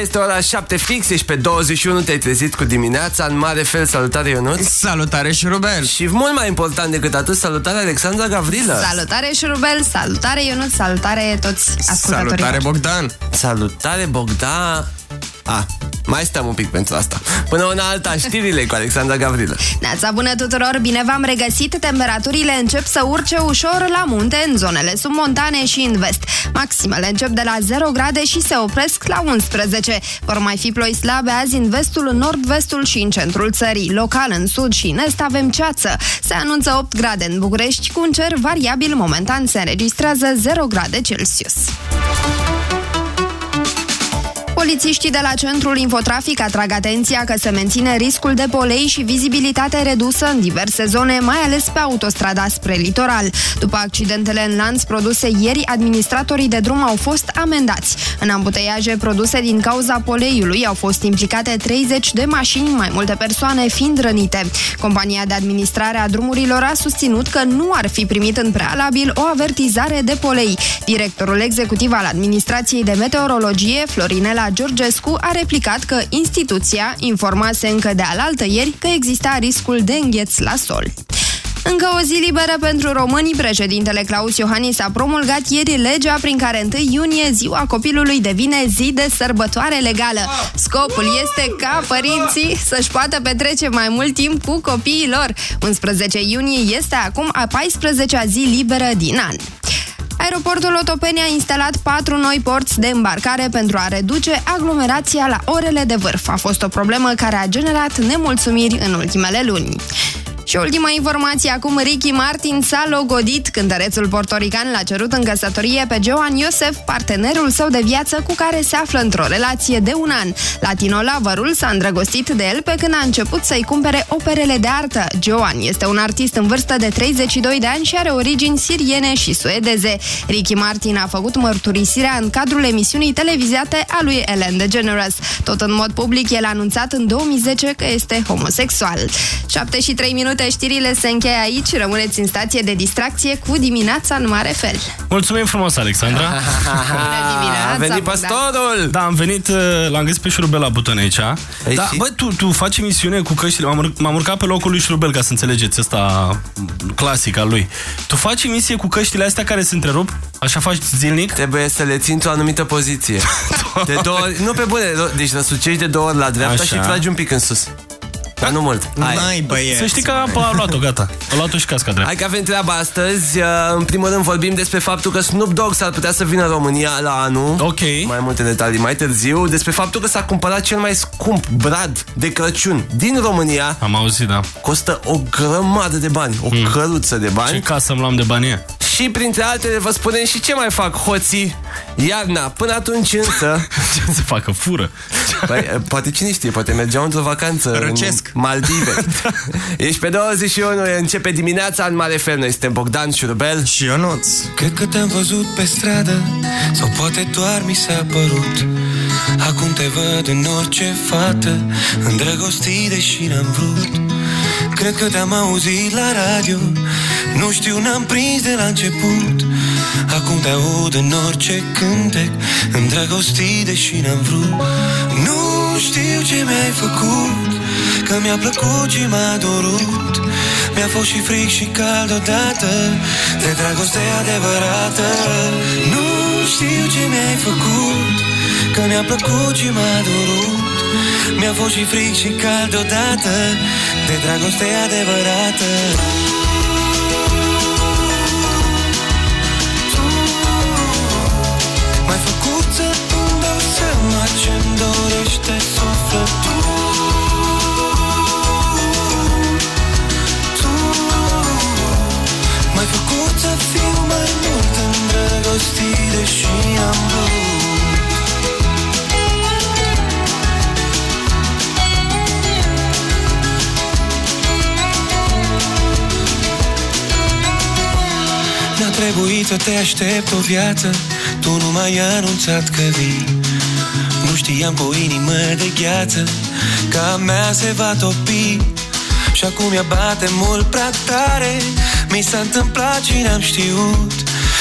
este ora 7 fix, ești pe 21, te-ai trezit cu dimineața, în mare fel, salutare Ionuț. Salutare Șurubel. Și mult mai important decât atât, salutare Alexandra Gavrilă. Salutare Șurubel, salutare Ionut, salutare toți ascultătorii. Salutare Bogdan. Salutare Bogdan. A, mai stăm un pic pentru asta. Până una alta, știrile cu Alexandra Gavrilă. Neața bună tuturor, bine v-am regăsit. Temperaturile încep să urce ușor la munte, în zonele submontane și în vest. Maximele încep de la 0 grade și se opresc la 11. Vor mai fi ploi slabe azi în vestul, în nord-vestul și în centrul țării. Local, în sud și în est avem ceață. Se anunță 8 grade în București cu un cer variabil. Momentan se înregistrează 0 grade Celsius. Polițiștii de la Centrul Infotrafic atrag atenția că se menține riscul de polei și vizibilitate redusă în diverse zone, mai ales pe autostrada spre litoral. După accidentele în lanț produse ieri, administratorii de drum au fost amendați. În ambuteiaje produse din cauza poleiului au fost implicate 30 de mașini, mai multe persoane fiind rănite. Compania de administrare a drumurilor a susținut că nu ar fi primit în prealabil o avertizare de polei. Directorul executiv al Administrației de Meteorologie, Florinela Georgescu, a replicat că instituția informase încă de alaltă ieri că exista riscul de îngheț la sol. Încă o zi liberă pentru românii, președintele Claus Iohannis a promulgat ieri legea prin care 1 iunie ziua copilului devine zi de sărbătoare legală. Scopul este ca părinții să-și poată petrece mai mult timp cu copiii lor. 11 iunie este acum a 14-a zi liberă din an. Aeroportul Otopeni a instalat patru noi porți de îmbarcare pentru a reduce aglomerația la orele de vârf. A fost o problemă care a generat nemulțumiri în ultimele luni. Și ultima informație, acum Ricky Martin s-a logodit. Cântărețul portorican l-a cerut în căsătorie pe Joan Iosef, partenerul său de viață cu care se află într-o relație de un an. Latinolavărul s-a îndrăgostit de el pe când a început să-i cumpere operele de artă. Joan este un artist în vârstă de 32 de ani și are origini siriene și suedeze. Ricky Martin a făcut mărturisirea în cadrul emisiunii televizate a lui Ellen DeGeneres. Tot în mod public, el a anunțat în 2010 că este homosexual. 7 și 3 minute minute, știrile se încheie aici. Rămâneți în stație de distracție cu dimineața în mare fel. Mulțumim frumos, Alexandra. Bună dimineața, A venit Bogdan. pastorul! Da, am venit, uh, l-am găsit pe Șurubel la buton aici. Ei, Da, și? bă, tu, tu faci emisiune cu căștile. M-am, ur- m-am urcat pe locul lui Șurubel, ca să înțelegeți ăsta clasic al lui. Tu faci emisie cu căștile astea care se întrerup? Așa faci zilnic? Trebuie să le ții într-o anumită poziție. De două ori, nu pe bune, deci răsucești de două ori la dreapta Așa. și tragi un pic în sus. Dar nu mult. Hai. N-ai băieți. Să știi că a, a luat-o, gata. A luat-o și casca dreaptă. Hai că avem treaba astăzi. Uh, În primul rând vorbim despre faptul că Snoop Dogg s-ar putea să vină în România la anul. Ok. Mai multe detalii mai târziu. Despre faptul că s-a cumpărat cel mai scump brad de Crăciun din România. Am auzit, da. Costă o grămadă de bani, o căruță de Ce bani. casă îmi luam de bani e? Și printre altele vă spunem și ce mai fac hoții iarna. Până atunci însă, Ce să facă? Fură. Păi, poate cine știe, poate mergeau într-o vacanță Răcesc. În Maldive. Ești pe 21, începe dimineața în Mare Fel. Noi suntem Bogdan Șurubel. Și Ionuț. Cred că te-am văzut pe stradă Sau poate doar mi s-a părut Acum te văd în orice fată Îndrăgostit deși n-am vrut Cred că te-am auzit la radio Nu știu, n-am prins de la început Acum te aud în orice cântec Îndrăgostit deși n-am vrut Nu știu ce mi-ai făcut Că mi-a plăcut și m-a dorut Mi-a fost și fric și cald odată De dragoste adevărată. Nu știu ce mi-ai făcut Că mi-a plăcut și m-a dorut Mi-a fost și fric și cald odată De dragoste adevărată. M-ai făcut să îmi dau seama ce-mi dorește sufletul îndrăgostit deși am vrut N-a trebuit să te aștept o viață Tu nu m-ai anunțat că vii. Nu știam cu o inimă de gheață Că a mea se va topi. Și acum ea bate mult prea tare Mi s-a întâmplat și n-am știut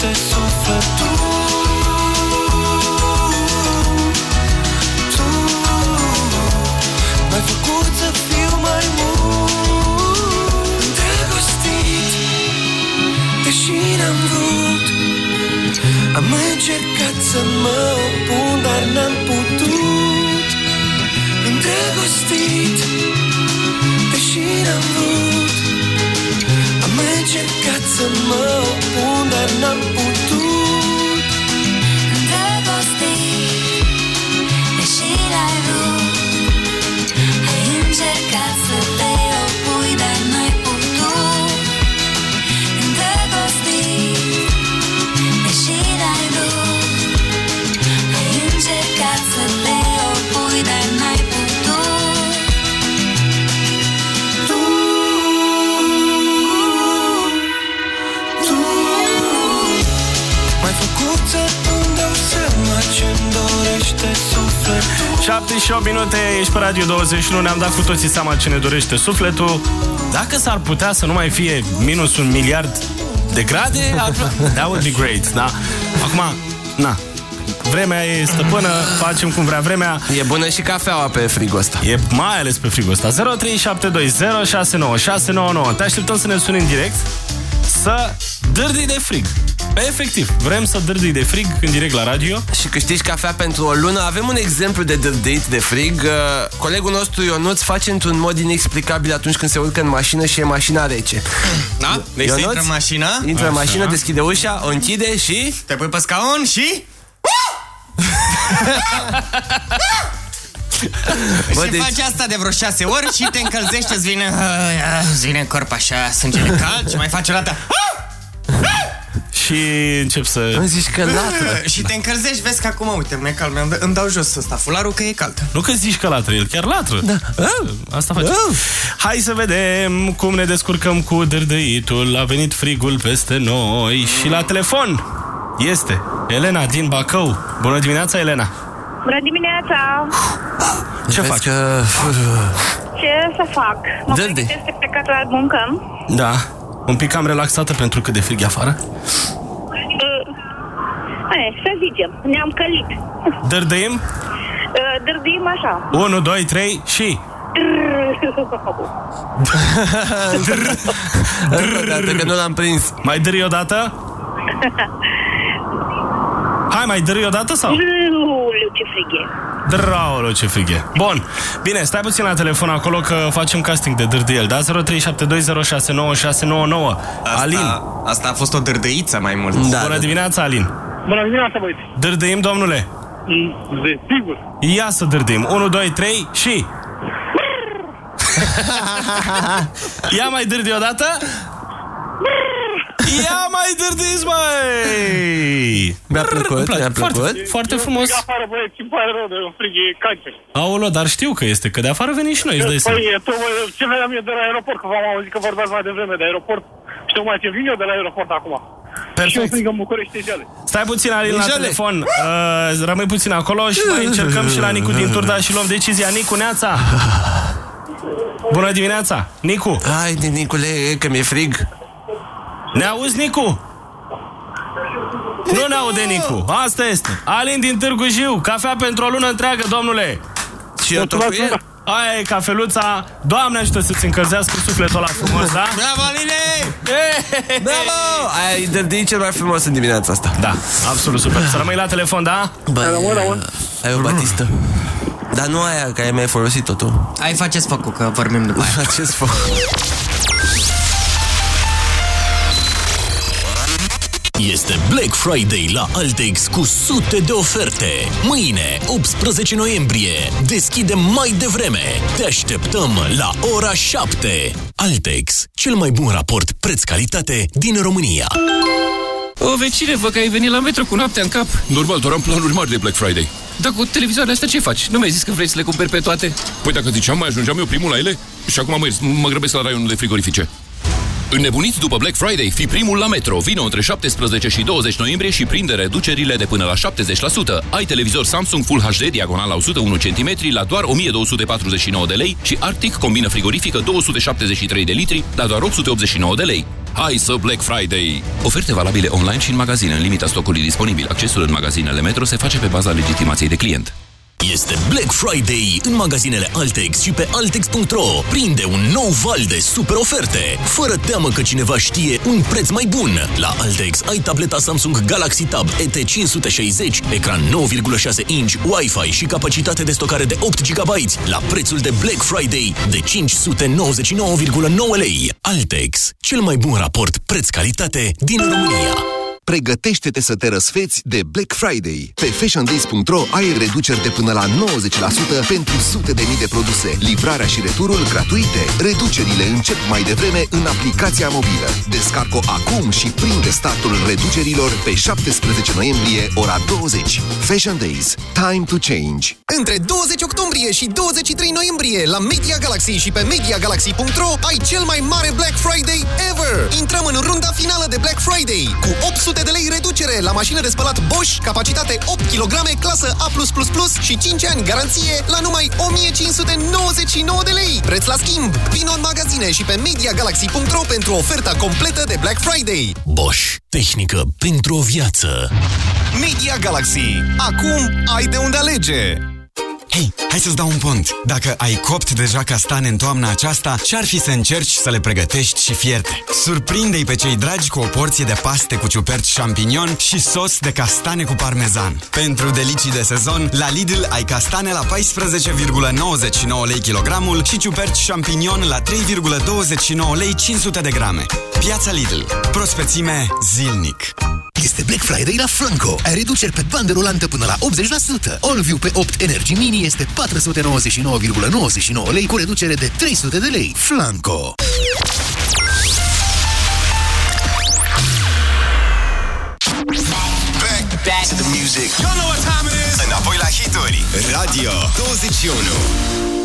dorește sufletul. Tu M-ai făcut să fiu mai mult. Îndrăgostit Deși n-am vrut. Am încercat să mă opun Dar n-am putut. Îndrăgostit Deși n-am vrut. Am încercat să mă opun Dar n-am 7 și 8 minute, ești pe Radio 21, ne-am dat cu toții seama ce ne dorește sufletul. Dacă s-ar putea să nu mai fie minus un miliard de grade, ar- that would be great, da? Acum, na, vremea e stăpână, facem cum vrea vremea. E bună și cafeaua pe frigul ăsta. E mai ales pe frigul ăsta 0372069699 Te așteptăm să ne suni în direct Să dârdii de frig Efectiv, vrem să dârdii de frig în direct la radio Și câștigi cafea pentru o lună. Avem un exemplu de dărdeit de frig. Uh, Colegul nostru Ionuț face într-un mod inexplicabil atunci când se urcă în mașină și e mașina rece. Da? Deci să Ionuț intră în mașină, Intră în mașină, deschide ușa, o închide și... te pui pe scaun și... Bă, și deci- faci asta de vreo șase ori și te încălzește, îți vine, uh, îți vine în corp așa, sângele cald și mai faci o dată Și încep să... Îmi zici că latră. și te încălzești, vezi că acum, uite, mi-e cald, îmi, îmi dau jos ăsta, fularul că e cald. Nu că zici că latră, el chiar latră. Da. Asta face. Hai să vedem cum ne descurcăm cu dârdăitul. A venit frigul peste noi și la telefon este Elena din Bacău. Bună dimineața, Elena. Bună dimineața! Ce Vezi faci? Că... Ce să fac? Mă Dă-te. pregătesc de plecat la muncă. Da. Un pic cam relaxată pentru că de frig e afară. E, să zicem, ne-am călit. Dârdăim? Uh, Dârdim așa. 1, 2, 3 și... Încă o dată, că nu l-am prins. Mai dâri o dată? Hai, mai dâri o dată sau? Uliu, ce frig e. Draolo, ce frig e. Bun. Bine, stai puțin la telefon acolo că facem casting de dârdiel, da? 0372069699. Alin. Asta, asta a fost o dârdăiță mai mult. Da, Bună da. dimineața, Alin. Bună dimineața, băieți! Dârdăim, domnule? De sigur! Ia să dârdim. 1, 2, 3 și... Ia mai dârdi o dată? Ia mai dârdiți, măi! Mi-a plăcut, Îmi place. mi-a plăcut. Foarte, foarte frumos. Frig afară, băieți, îmi pare rău de frig, e cancer. Aolo, dar știu că este, că de afară venim și noi, îți dai seama. Păi, tu, bă, ce vedeam eu de la aeroport, că v-am auzit că vorbeați mai devreme de aeroport. Și tocmai ce vin eu de la aeroport acum. Și eu Perfect. frig în București e jale. Stai puțin, Alin, la Jale. telefon. Uh, rămâi puțin acolo și mai încercăm și la Nicu din Turda și luăm decizia. Nicu, Neața! Bună dimineața! Nicu! Hai, Nicule, că mi-e frig. Ne auzi, Nicu? Nu ne aude Nicu. Asta este. Alin din Târgu Jiu. Cafea pentru o lună întreagă, domnule. Și eu tot cu el. Aia e cafeluța. Doamne ajută să-ți încălzească sufletul ăla frumos, da? Bravo, Aline! Bravo! Ai dărdei cel mai frumos în dimineața asta. Da, absolut super. Să rămâi la telefon, da? Bă, ai o batistă. Dar nu aia, că ai mai folosit-o tu. Hai, faceți făcut, că vorbim după aia. Acest foc. Este Black Friday la Altex cu sute de oferte. Mâine, 18 noiembrie, deschidem mai devreme. Te așteptăm la ora 7. Altex, cel mai bun raport preț-calitate din România. O, vecine, vă că ai venit la metro cu noaptea în cap. Normal, doar am planuri mari de Black Friday. Dar cu televizoarele astea ce faci? Nu mi-ai zis că vrei să le cumperi pe toate? Păi dacă ziceam, mai ajungeam eu primul la ele? Și acum mă, mă grăbesc la raionul de frigorifice. Înnebuniți după Black Friday, fi primul la Metro. Vino între 17 și 20 noiembrie și prinde reducerile de până la 70%. Ai televizor Samsung Full HD diagonal la 101 cm la doar 1249 de lei și Arctic combină frigorifică 273 de litri la doar 889 de lei. Hai să Black Friday! Oferte valabile online și în magazine în limita stocului disponibil. Accesul în magazinele Metro se face pe baza legitimației de client. Este Black Friday în magazinele Altex și pe Altex.ro. Prinde un nou val de super oferte, fără teamă că cineva știe un preț mai bun. La Altex ai tableta Samsung Galaxy Tab ET560, ecran 9,6 inch, Wi-Fi și capacitate de stocare de 8 GB la prețul de Black Friday de 599,9 lei. Altex, cel mai bun raport preț-calitate din România. Pregătește-te să te răsfeți de Black Friday. Pe fashiondays.ro ai reduceri de până la 90% pentru sute de mii de produse. Livrarea și returul gratuite. Reducerile încep mai devreme în aplicația mobilă. Descarcă acum și prinde startul reducerilor pe 17 noiembrie, ora 20. Fashion Days. Time to change. Între 20 octombrie și 23 noiembrie la Media Galaxy și pe MediaGalaxy.ro ai cel mai mare Black Friday ever! Intrăm în runda finală de Black Friday cu 800 de lei reducere la mașină de spălat Bosch, capacitate 8 kg, clasă A+++ și 5 ani garanție la numai 1599 de lei. Preț la schimb! Vino în magazine și pe MediaGalaxy.ro pentru oferta completă de Black Friday. Bosch. Tehnică pentru o viață. Media Galaxy. Acum ai de unde alege! Hei, hai să-ți dau un pont. Dacă ai copt deja castane în toamna aceasta, ce-ar fi să încerci să le pregătești și fierte? Surprinde-i pe cei dragi cu o porție de paste cu ciuperci champignon și sos de castane cu parmezan. Pentru delicii de sezon, la Lidl ai castane la 14,99 lei kilogramul și ciuperci champignon la 3,29 lei 500 de grame. Piața Lidl. Prospețime zilnic. Este Black Friday la Flanco. Ai reduceri pe bandă rulantă până la 80%. Allview pe 8 Energy Mini este 499,99 lei cu reducere de 300 de lei. Flanco. Back, back to the music. You know what time it is. Înapoi la hituri. Radio 21.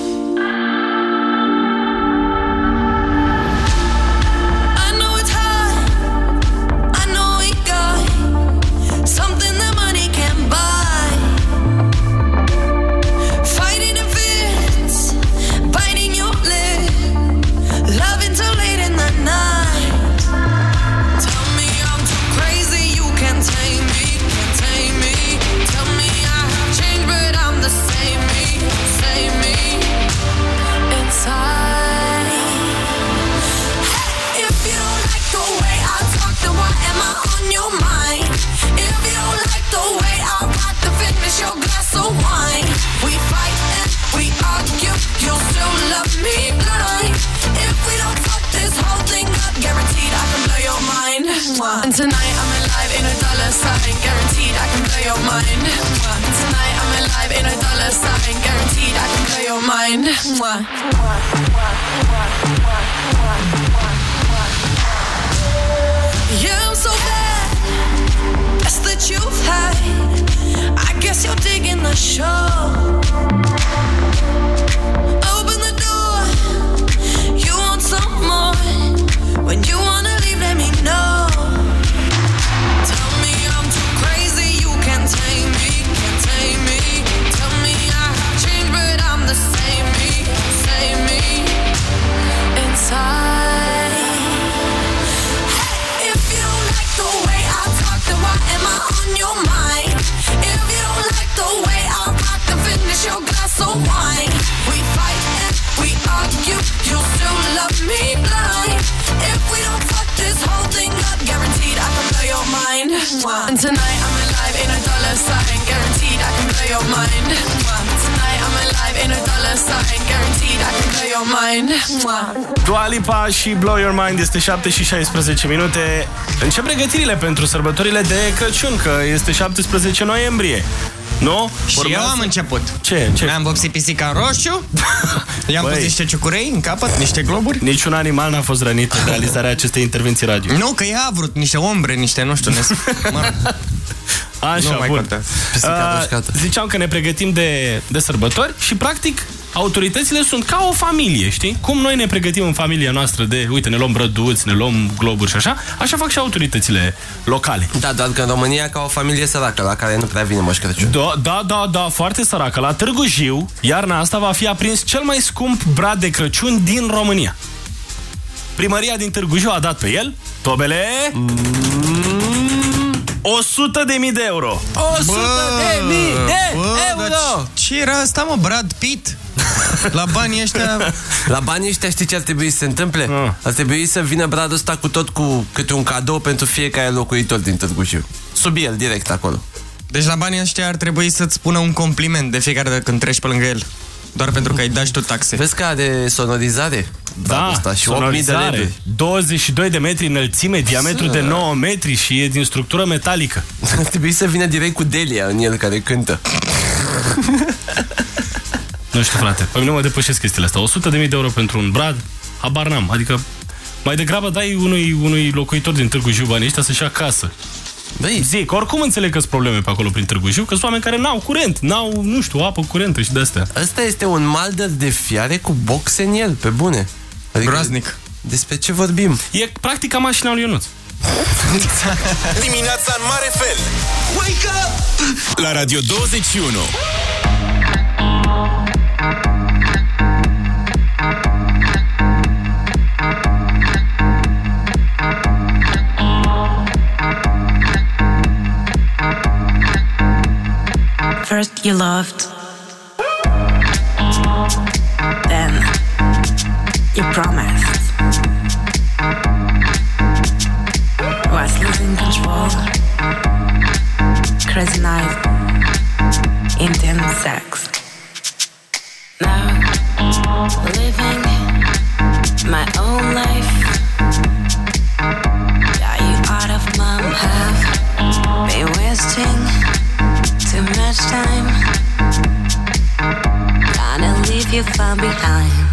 Tonight I'm alive in a dollar sign, guaranteed I can blow your mind. Tonight I'm alive in a dollar sign, guaranteed I can blow your mind. Yeah, I'm so bad. Best that you've had. I guess you're digging the show. And tonight I'm alive in a dollar sign, guaranteed I can blow your mind. Tonight I'm alive in a dollar sign, guaranteed I can blow your mind. Mwah. Dua Lipa și Blow Your Mind este 7 și 16 minute. Încep pregătirile pentru sărbătorile de Crăciun, că este 17 noiembrie. Nu? Și eu am început. Ce? Ce? Mi-am vopsit pisica în roșu, i-am pus Băi. niște ciucurei în capăt, niște globuri. Niciun animal n-a fost rănit în realizarea acestei intervenții radio. Nu, că ea a vrut niște ombre, niște, nu știu, nes... mă rog. Așa, Nu mai bun. contează. Uh, ziceam că ne pregătim de, de sărbători și, practic, autoritățile sunt ca o familie, știi? Cum noi ne pregătim în familia noastră de, uite, ne luăm brăduți, ne luăm globuri și așa, așa fac și autoritățile locale. Da, doar că în România ca o familie săracă, la care nu prea vine Moș Crăciun. Da, da, da, da, foarte săracă. La Târgu Jiu, iarna asta va fi aprins cel mai scump brad de Crăciun din România. Primăria din Târgu Jiu a dat pe el, tobele, 100 de mii de euro. 100 de mii de euro! Dar ce era asta, mă, Brad Pitt? La banii ăștia... La banii ăștia știi ce ar trebui să se întâmple? Ar trebui să vină bradul ăsta cu tot cu câte un cadou pentru fiecare locuitor din Târgu Jiu. Sub el, direct acolo. Deci la banii ăștia ar trebui să-ți spună un compliment de fiecare dată când treci pe lângă el. Doar pentru că îi dai și tu taxe. Vezi că are sonorizare? Da, Ăsta și 8.000 de sonorizare. lede. 22 de metri înălțime, diametru de 9 metri și e din structură metalică. Ar trebui să vină direct cu Delia în el care cântă. Nu știu, frate, pe mine mă depășesc chestiile astea. 100 de mii de euro pentru un brad, habar n-am. Adică mai degrabă dai unui, unui locuitor din Târgu Jiu banii ăștia să-și ia casă. Băi, Zic, oricum înțeleg că sunt probleme pe acolo prin Târgu Jiu, că sunt oameni care n-au curent, n-au, nu știu, apă curentă și de-astea. Ăsta este un malder de fiare cu boxe în el, pe bune. Adică Groaznic. Despre ce vorbim? E practic ca mașina lui Ionuț. Dimineața în mare fel. Wake up! La Radio 21. First you loved, then you promised. Was losing control. Crazy night, intense sex. Now living my own life. Got you out of my half. Been wasting too much time. Gonna leave you far behind.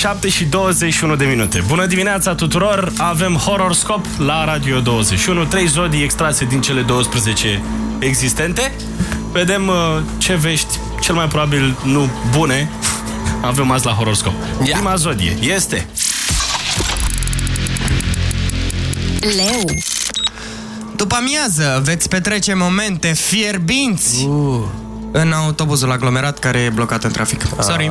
7 și 21 de minute. Bună dimineața tuturor! Avem Horoscop la Radio 21. Trei zodii extrase din cele 12 existente. Vedem uh, ce vești, cel mai probabil nu bune, avem azi la Horoscop. Prima zodie este Leu. După amiază veți petrece momente fierbinți uh. În autobuzul aglomerat care e blocat în trafic. Sorry.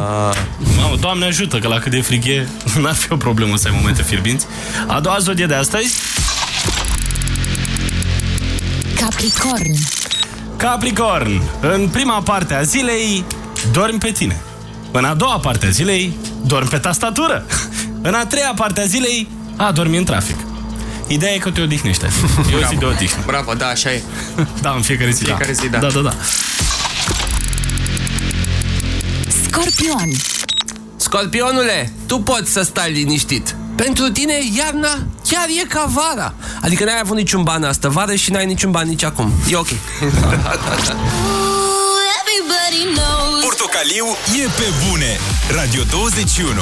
Mamă, Doamne ajută, că la cât de frig e, n-ar fi o problemă să ai momente fierbinți. A doua zodie de astăzi, Capricorn. Capricorn. În prima parte a zilei, dormi pe tine. În a doua parte a zilei, dormi pe tastatură. În a treia parte a zilei, a, dormi în trafic. Ideea e că te odihnești azi. E o zi de odihnă. Bravo, da, așa e. Da, în fiecare zi. Fiecare zi, da. Da, da, da. Scorpion. Scorpionule, tu poți să stai liniștit. Pentru tine, iarna chiar e ca vara. Adică n-ai avut niciun ban astă vară și n-ai niciun ban nici acum. E ok. Everybody knows. Portocaliu e pe bune. Radio 21.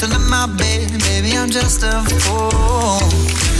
still my bed, baby, I'm just a fool.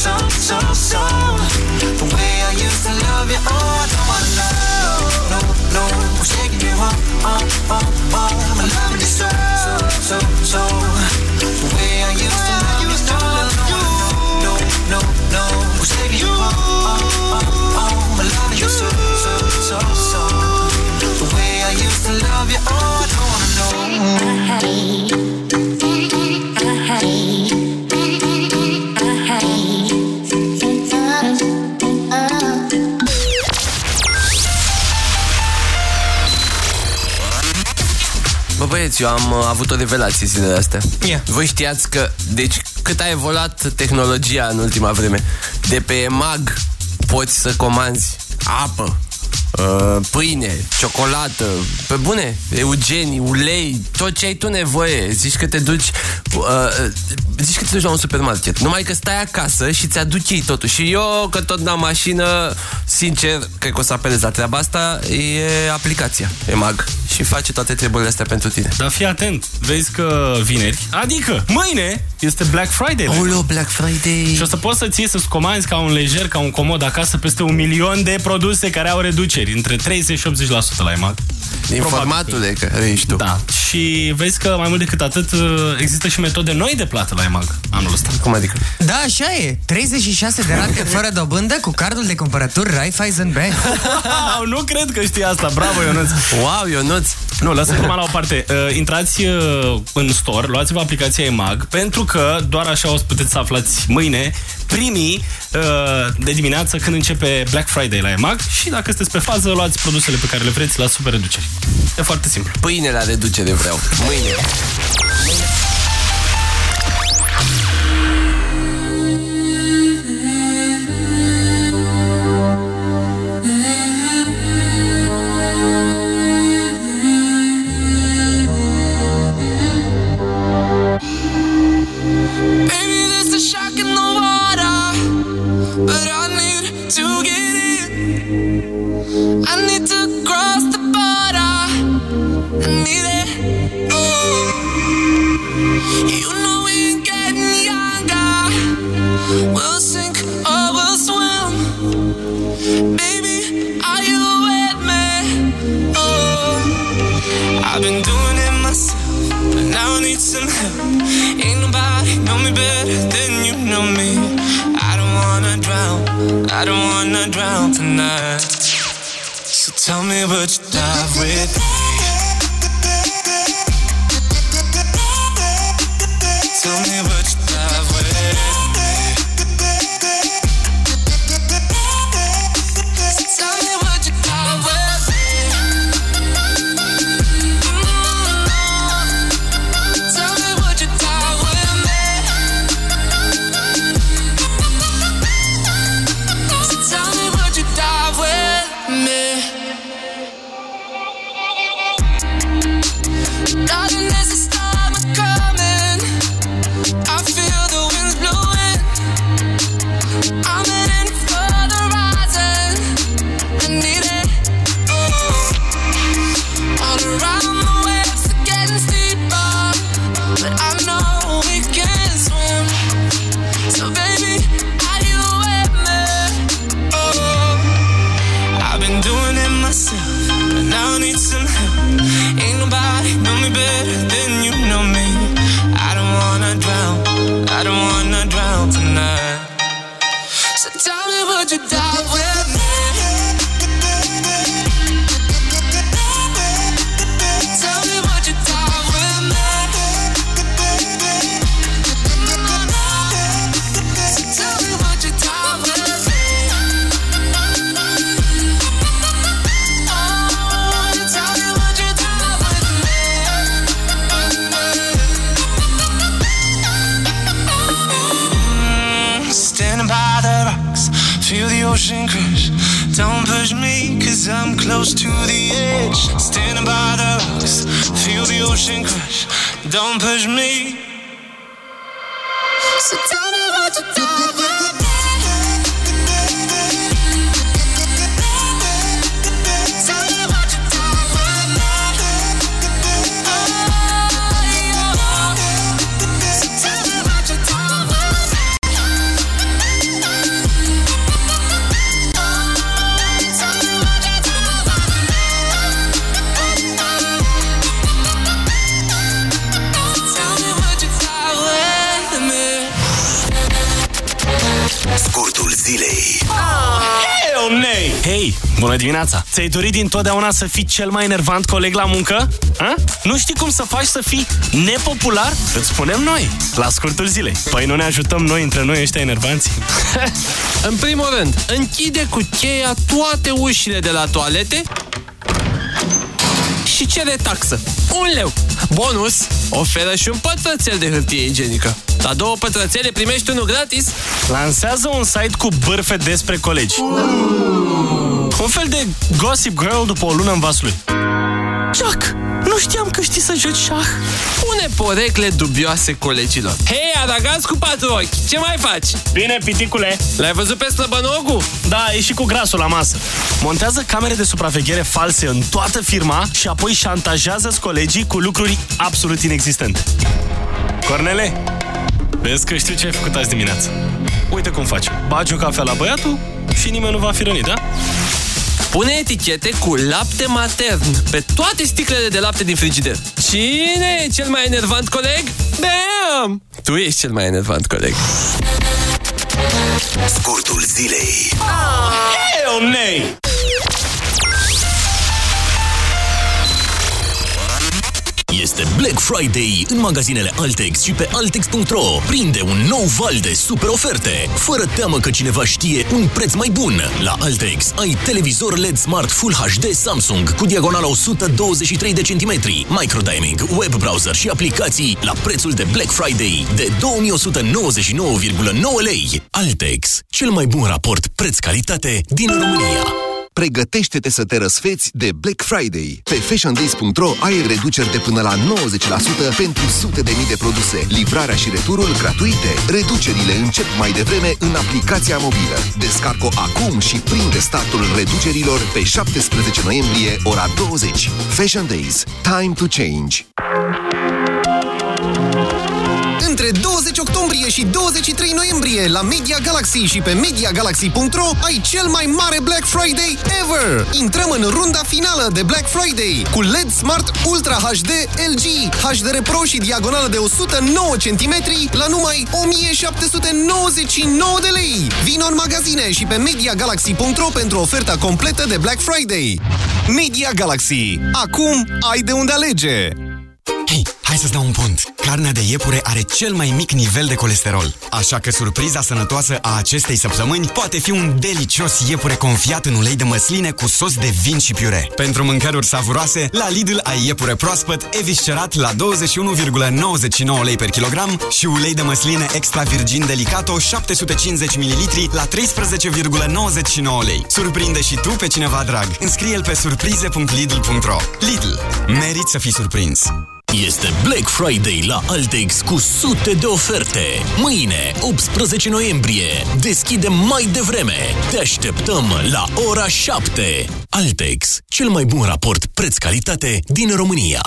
So, so, so, so. The way I used to love you, oh, I don't wanna know, no, no, no. Who's taking you home, home, home, home? And loving you eu am uh, avut o revelație zilele astea. Yeah. Voi știați că, deci, cât a evoluat tehnologia în ultima vreme. De pe EMAG poți să comanzi apă. Uh, pâine, ciocolată, pe bune, eugenii, ulei, tot ce ai tu nevoie. Zici că te duci uh, uh, zici că te duci la un supermarket. Numai că stai acasă și ți-aduci ei totul. Și eu, că tot n-am mașină, sincer, cred că o să apelez la treaba asta, e aplicația, e mag. Și face toate treburile astea pentru tine. Dar fii atent, vezi că vineri, adică mâine, este Black Friday. Aoleo, Black Friday! Și o să poți să ții să-ți comanzi ca un lejer, ca un comod acasă peste un milion de produse care au reduceri, între 30 și 80% la EMAG. Din formatule care ești tu. Da. Și vezi că mai mult decât atât există și metode noi de plată la EMAG anul ăsta. Cum adică? Da, așa e. 36 de rate fără dobândă cu cardul de cumpărături Raiffeisen Bank. nu cred că știi asta. Bravo, Ionuț. Wow, Ionuț. Nu, lasă numai la o parte. Uh, intrați uh, în store, luați-vă aplicația EMAG, pentru că doar așa o să puteți să aflați mâine primii uh, de dimineață când începe Black Friday la EMAG și dacă sunteți pe fază, luați produsele pe care le vreți la super reduceri. E foarte simplu. Pâine la reducere vreau. Mâine. Baby, drown tonight. So tell me what you dive with. Ți-ai dorit dintotdeauna să fii cel mai enervant coleg la muncă? Ha? Nu știi cum să faci să fii nepopular? Îți spunem noi, la scurtul zilei. Păi nu ne ajutăm noi între noi ăștia enervanți? În primul rând, închide cu cheia toate ușile de la toalete și cere taxă. Un leu. Bonus, oferă și un pătrățel de hârtie igienică. La două pătrățele primești unul gratis. Lansează un site cu bârfe despre colegi. Un fel de gossip girl după o lună în vasul lui. Jack, nu știam că știi să joci șah. Pune porecle dubioase colegilor. Hei, aragați cu patru ochi, ce mai faci? Bine, piticule! L-ai văzut pe slăbănogul? Da, e și cu grasul la masă. Montează camere de supraveghere false în toată firma și apoi șantajează colegii cu lucruri absolut inexistente. Cornele, vezi că știu ce ai făcut azi dimineață. Uite cum faci. Bagi o cafea la băiatul și nimeni nu va fi rănit, da? Pune etichete cu lapte matern pe toate sticlele de lapte din frigider. Cine e cel mai enervant coleg? Bam! Tu ești cel mai enervant coleg. Scurtul zilei. Hell nay! Este Black Friday în magazinele Altex și pe Altex.ro. Prinde un nou val de super oferte, fără teamă că cineva știe un preț mai bun. La Altex ai televizor LED Smart Full HD Samsung cu diagonala 123 de centimetri, microdiming, web browser și aplicații la prețul de Black Friday de 2199,9 lei. Altex, cel mai bun raport preț-calitate din România. Pregătește-te să te răsfeți de Black Friday. Pe fashiondays.ro ai reduceri de până la 90% pentru sute de mii de produse. Livrarea și returul gratuite. Reducerile încep mai devreme în aplicația mobilă. Descarcă acum și prinde startul reducerilor pe 17 noiembrie, ora 20. Fashion Days. Time to change. Între 20 octombrie și 23 noiembrie la Media Galaxy și pe MediaGalaxy.ro ai cel mai mare Black Friday ever! Intrăm în runda finală de Black Friday cu LED Smart Ultra HD LG, HDR Pro și diagonală de 109 cm la numai 1799 de lei! Vino în magazine și pe MediaGalaxy.ro pentru oferta completă de Black Friday. Media Galaxy. Acum ai de unde alege! Hei, hai să-ți dau un pont. Carnea de iepure are cel mai mic nivel de colesterol. Așa că surpriza sănătoasă a acestei săptămâni poate fi un delicios iepure confiat în ulei de măsline cu sos de vin și piure. Pentru mâncăruri savuroase, la Lidl ai iepure proaspăt, eviscerat la 21,99 lei per kilogram și ulei de măsline extra virgin delicato 750 ml la 13,99 lei. Surprinde și tu pe cineva drag. Înscrie-l pe surprize.lidl.ro Lidl. Merit să fii surprins. Este Black Friday la Altex cu sute de oferte. Mâine, 18 noiembrie, deschidem mai devreme. Te așteptăm la ora 7. Altex, cel mai bun raport preț-calitate din România.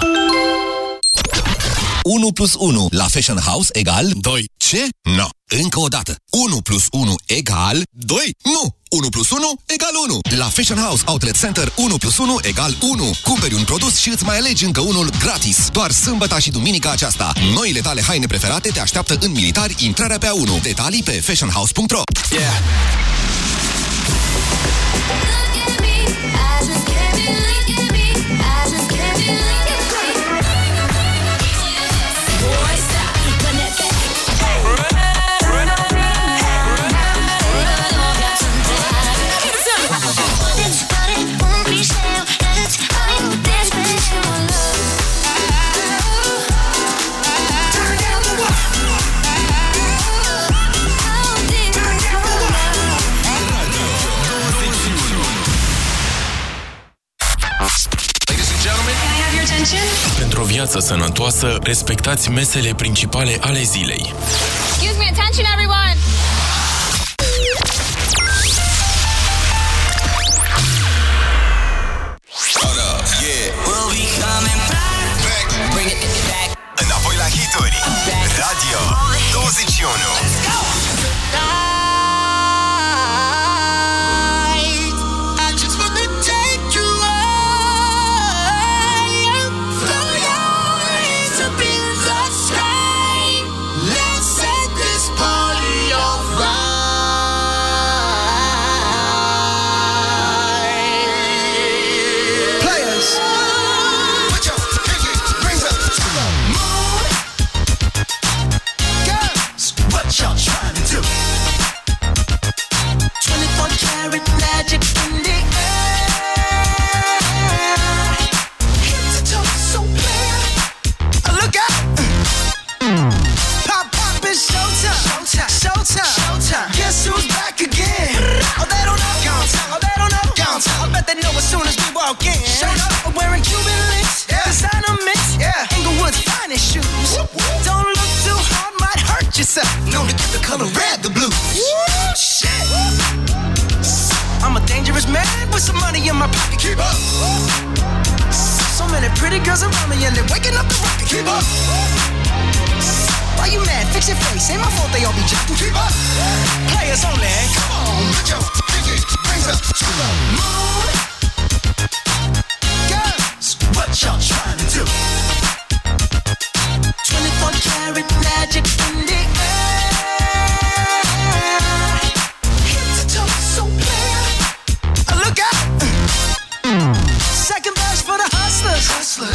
1 plus 1 la Fashion House egal 2. Ce? No. Încă o dată. 1 plus 1 egal 2. Nu! 1 plus 1 egal 1. La Fashion House Outlet Center 1 plus 1 egal 1. Cumperi un produs și îți mai alegi încă unul gratis. Doar sâmbătă și duminica aceasta. Noile tale haine preferate te așteaptă în militari intrarea pe A1. Detalii pe fashionhouse.ro Yeah. Pentru o viață sănătoasă, respectați mesele principale ale zilei. Excuse me, attention everyone!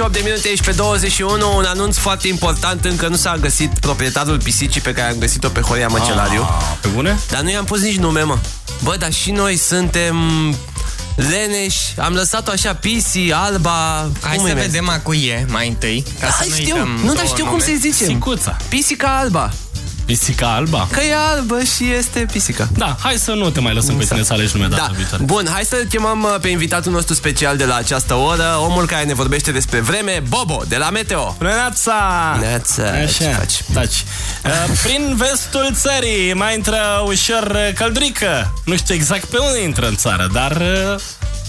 7 și 38 de minute, ești pe 21 Un anunț foarte important Încă nu s-a găsit proprietarul pisicii Pe care am găsit-o pe Horia Măcelariu Ah, Pe bune? Dar nu i-am pus nici nume, mă Bă, dar și noi suntem leneși Am lăsat-o așa pisi, alba Hai cum să îi vezi? vedem a cui e mai întâi. Ca Da, să nu știu, uităm nu, dar două știu cum nume. să-i zicem Sicuța. Pisica alba Pisica alba? Că e albă și este pisica Da, hai să nu te mai lăsăm pe tine să alegi nume data Da. viitoare. Bun, hai să chemăm uh, pe invitatul nostru special de la această oră Omul care ne vorbește despre vreme Bobo, de la Meteo Neața! Neața, ce Așa, faci? taci. Uh, Prin vestul țării mai intră ușor uh, căldurică. Nu știu exact pe unde intră în țară, dar uh,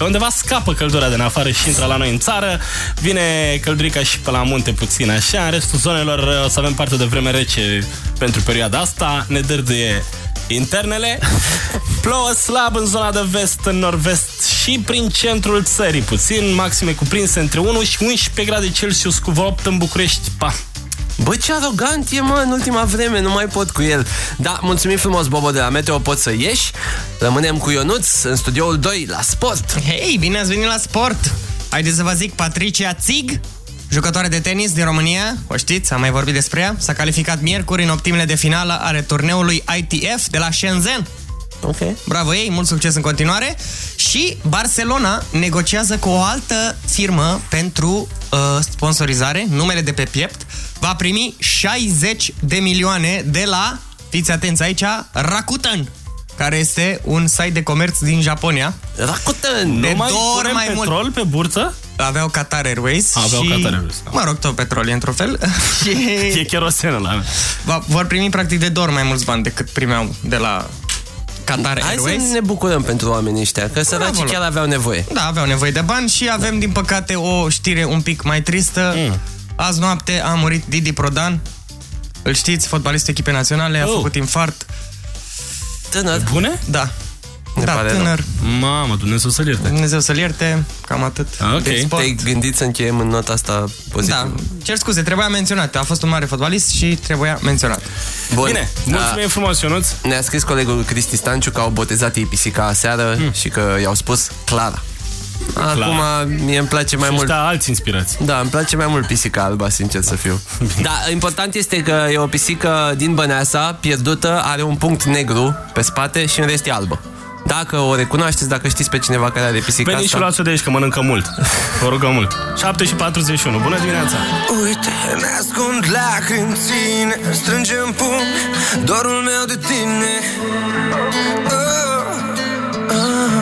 pe undeva scapă căldura din afară și intră la noi în țară. Vine căldurica și pe la munte puțin așa. În restul zonelor uh, o să avem parte de vreme rece pentru perioada asta. Ne dârdâie internele. Plouă slab în zona de vest, în nord-vest și prin centrul țării puțin. Maxime cuprinse între 1 și 11 grade Celsius cu vreo 8 în București. Pa! Bă, ce arogant e, mă, în ultima vreme, nu mai pot cu el. Da, mulțumim frumos, Bobo, de la Meteo, poți să ieși. Rămânem cu Ionuț în studioul 2 la sport. Hei, bine ați venit la sport! Haideți să vă zic, Patricia Țig, jucătoare de tenis din România, o știți, am mai vorbit despre ea, s-a calificat miercuri în optimele de finală ale turneului ITF de la Shenzhen. Ok. Bravo ei, mult succes în continuare. Și Barcelona negociază cu o altă firmă pentru uh, sponsorizare, numele de pe piept, va primi 60 de milioane de la, fiți atenți aici, Rakuten, care este un site de comerț din Japonia. Rakuten! De Nu mai două ori punem mai mult. petrol pe burță? Aveau Qatar Airways Aveau și, Qatar Airways, da. mă rog, tot petrol e într-un fel. și E cherosenă la mea. va, vor primi practic de două ori mai mulți bani decât primeau de la Qatar Hai Airways. să ne bucurăm pentru oamenii ăștia, că săracii Bravo. chiar aveau nevoie. Da, aveau nevoie de bani și avem, din păcate, o știre un pic mai tristă. Mm. Azi noapte a murit Didi Prodan. Îl știți, fotbalistul echipei naționale, a Oh. făcut infart. Tânăr. Bune? Da. Ne da, pare tânăr. Mamă, Dumnezeu să-l ierte. Dumnezeu să-l ierte, cam atât. Ok. De sport. Te-ai gândit să încheiem în nota asta pozitivă? Da, cer scuze, trebuia menționat. A fost un mare fotbalist și trebuia menționat. Bun. Bine, mulțumim frumos, Ionuț. Ne-a scris colegul Cristi Stanciu că au botezat ei pisica aseară Hmm. și că i-au spus Clara. Acum mie îmi place mai Și mult. ăștia alți inspirați. Da, îmi place mai mult pisica alba, sincer să fiu. Da, important este că e o pisică din Băneasa, pierdută, are un punct negru pe spate și în rest e albă. Dacă o recunoașteți, dacă știți pe cineva care are pisica Veniți și asta... luați-o de aici, că mănâncă mult. Vă rugăm mult. 7 și 41. Bună dimineața! Uite, ne ascund lacrimi ține Strângem pumn dorul meu de tine oh, oh.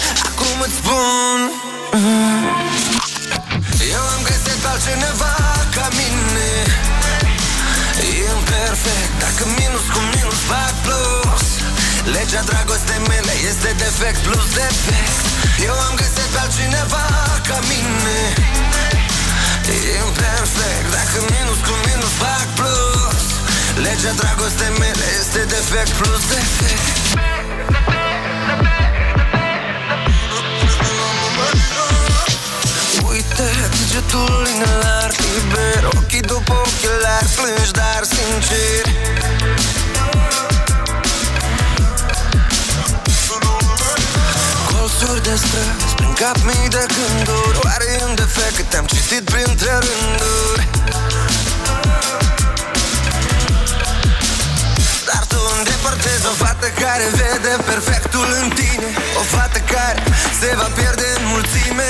acum îți spun. Mm, Eu am găsit pe altcineva ca mine. Imperfect, dacă minus cu minus fac plus. Legea dragostei mele este defect plus defect. Eu am găsit pe altcineva ca mine. Imperfect, dacă minus cu minus fac plus. Legea dragostei mele este defect plus defect Uite, degetul inelar liber. Ochii după ochelari plângi, dar sincer. Colțuri de străzi, prin cap mii de gânduri. Oare e un defect că te-am citit printre rânduri? Dar tu îndepărtezi o fată care vede perfectul în tine. O fată care se va pierde în mulțime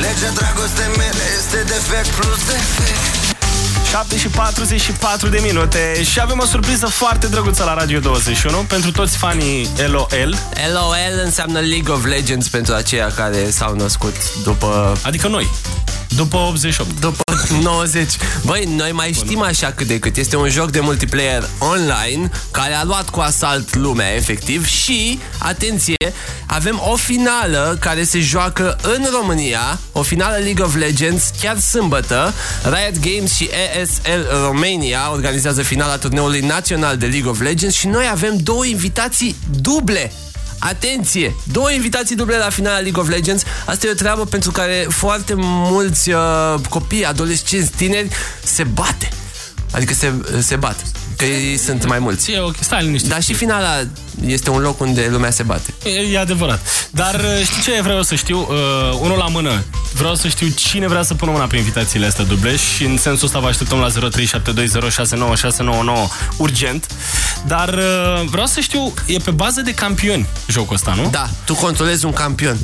Legea dragostei mele este defect plus defect 7 și 44 de minute și avem o surpriză foarte drăguță la Radio 21 pentru toți fanii LOL. LOL înseamnă League of Legends pentru aceia care s-au născut după... Adică noi. După 88. După 90. Băi, noi mai știm așa cât de cât. Este un joc de multiplayer online care a luat cu asalt lumea, efectiv. Și, atenție, avem o finală care se joacă în România, o finală League of Legends, chiar sâmbătă. Riot Games și ESL Romania organizează finala turneului național de League of Legends și noi avem două invitații duble Atenție! Două invitații duble la finala League of Legends. Asta e o treabă pentru care foarte mulți uh, copii, adolescenți, tineri se bate. Adică se, se bat. Că ei sunt mai mulți. E ok, stai liniștit. Dar și finala este un loc unde lumea se bate. E, e adevărat. Dar uh, știi ce vreau să știu? Uh, unul la mână. Vreau să știu cine vrea să pună mâna pe invitațiile astea duble și în sensul ăsta vă așteptăm la 0372069699 urgent. Dar uh, vreau să știu, e pe bază de campioni jocul ăsta, nu? Da, tu controlezi un campion.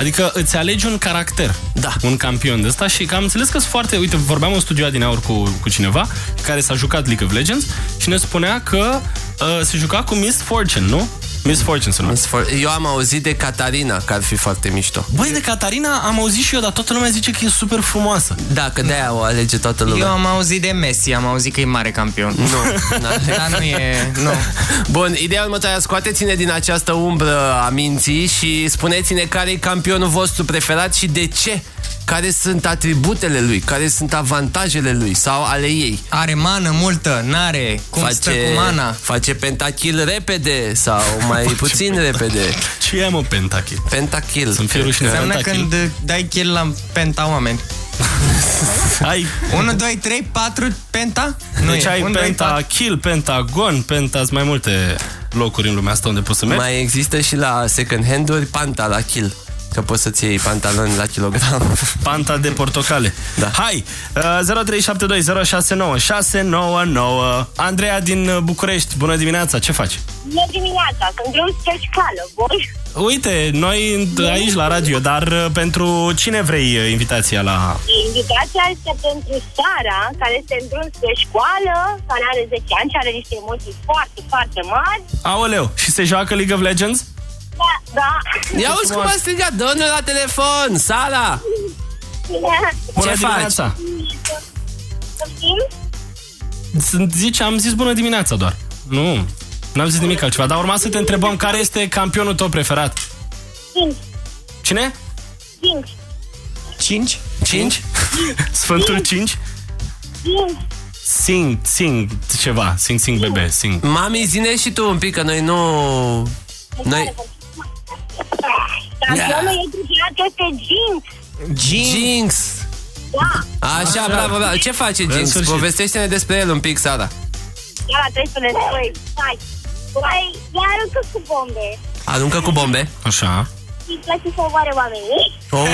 Adică îți alegi un caracter, da. un campion de ăsta și că am înțeles că sunt foarte... Uite, vorbeam în studio din aur cu, cu cineva care s-a jucat League of Legends și ne spunea că uh, se juca cu Miss Fortune, nu? Miss Fortune se numește. Eu am auzit de Catarina, că ar fi foarte mișto. Băi, de Catarina am auzit și eu, dar toată lumea zice că e super frumoasă. Da, că de-aia o alege toată lumea. Eu am auzit de Messi, am auzit că e mare campion. Nu, Dar nu e... Nu. Bun, ideea următoarea, scoateți-ne din această umbră a minții și spuneți-ne care e campionul vostru preferat și de ce. Care sunt atributele lui, care sunt avantajele lui sau ale ei. Are mană multă, n-are, cum stă cu mana. Face pentakill repede sau mai puțin repede. Ce e, mă, pentakill? Pentakill. Să-mi fie rușine. Înseamnă Pentakill. când dai kill la penta oameni. Ai... 1, 2, 3, 4, penta? Nu Deci e. ai Un, doi, penta, patru. kill, pentagon, penta, sunt mai multe locuri în lumea asta unde poți să mergi. Mai există și la second hand-uri panta la kill. Că poți să-ți iei pantaloni la kilogram. Panta de portocale. Da. Hai! Uh, 0372069699 Andreea din uh, București, bună dimineața, ce faci? Bună dimineața, sunt drum spre școală, voi? Uite, noi aici la radio, dar uh, pentru cine vrei uh, invitația la... Invitația este pentru Sara, care este în drum spre școală, care are 10 ani și are niște emoții foarte, foarte mari. Aoleu, și se joacă League of Legends? Da, da. Ia uzi cum a strigat, dă la telefon, Sara! Bună Ce dimineața! Poftim? Sunt, zice, am zis bună dimineața doar. Nu, n-am zis nimic altceva, dar urma să te întrebăm care este campionul tău preferat. Cinci. Cine? Cinci. 5? 5? Sfântul 5? Cinci. Sing, sing, ceva, sing, sing, bebe, sing. Mami, zine și tu un pic, că noi nu... Noi... Campionul e preferat este Jinx. Jinx! Jinx. Da. Așa, bravo, bravo. Ce face Jinx? sfârșit. Povestește-ne despre el un pic, Sara. Ia la 13 spui. Hai. Hai, ia aruncă cu bombe. Aruncă cu bombe. Așa. Îi place să omoare oamenii. Oh,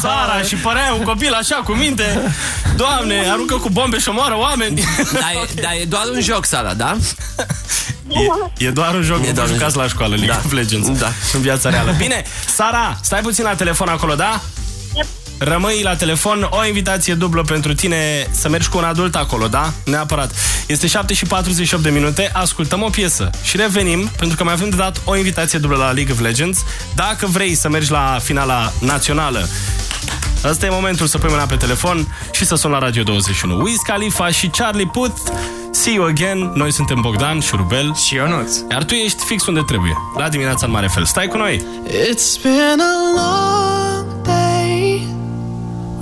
Sara, și părea un copil așa, cu minte. Doamne, aruncă cu bombe și omoară oameni. Dar e, dar e doar un joc, Sara, da? E doar un joc, E nu doar un jucați la școală League Da. of Legends Da. în viața reală. Bine, Sara, stai puțin la telefon acolo, da? Rămâi la telefon, o invitație dublă pentru tine să mergi cu un adult acolo, da? Neapărat. Este 7 și 48 de minute, ascultăm o piesă și revenim, pentru că mai avem de dat o invitație dublă la League of Legends. Dacă vrei să mergi la finala națională, Ăsta e momentul să pui mâna pe telefon și să suni la Radio 21. Wiz Khalifa și Charlie Puth. See you again. Noi suntem Bogdan, Șurubel și Ionuț. Iar tu ești fix unde trebuie. La dimineața în mare fel. Stai cu noi! It's been a long day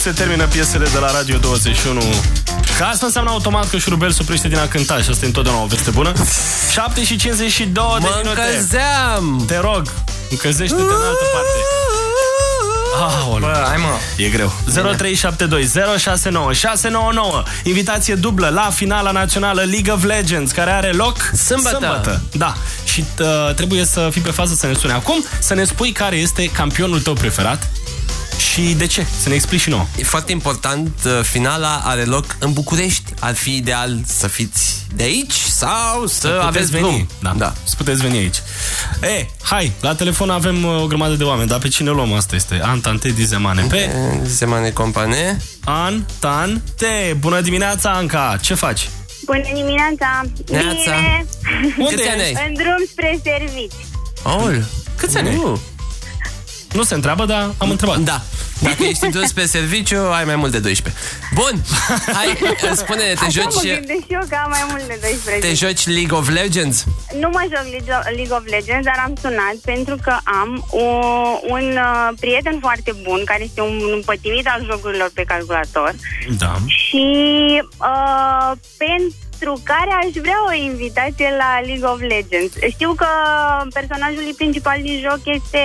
se termină piesele de la Radio 21. Că asta înseamnă automat că șurubel se oprește din a cânta și asta e întotdeauna o veste bună. 7 și 52 de Mă minute. încălzeam! Te rog, încălzește-te în altă parte. Aoleu. Bă, hai mă. E greu. 0372 069 699. Invitație dublă la finala națională League of Legends, care are loc Sâmbătă. sâmbătă. Da. Și uh, trebuie să fii pe fază să ne suni acum, să ne spui care este campionul tău preferat și de ce. Să ne explici și nouă. E foarte important, uh, finala are loc în București. Ar fi ideal să fiți de aici sau să, puteți aveți veni. drum. Da. da. Să puteți veni aici. E, hai, la telefon avem uh, o grămadă de oameni, dar pe cine luăm? Asta este Antante Dizemane. Pe Dizemane Compane. Antante. Bună dimineața, Anca. Ce faci? Bună dimineața! Neața. Bine! Unde Câți ani ești? ai? În drum spre servici. Aol, câți ani ai? Uh. Nu se întreabă, dar am întrebat. Da. Dacă ești întors pe serviciu, ai mai mult de 12. Bun, hai, spune te Așa mă joci, gândesc și eu că am mai mult de 12. te joci League of Legends? Nu mă joc League- League of Legends, dar am sunat pentru că am o, un uh, prieten foarte bun care este un împătimit al jocurilor pe calculator Da. și uh, pentru care aș vrea o invitație la League of Legends. Știu că personajul principal din joc este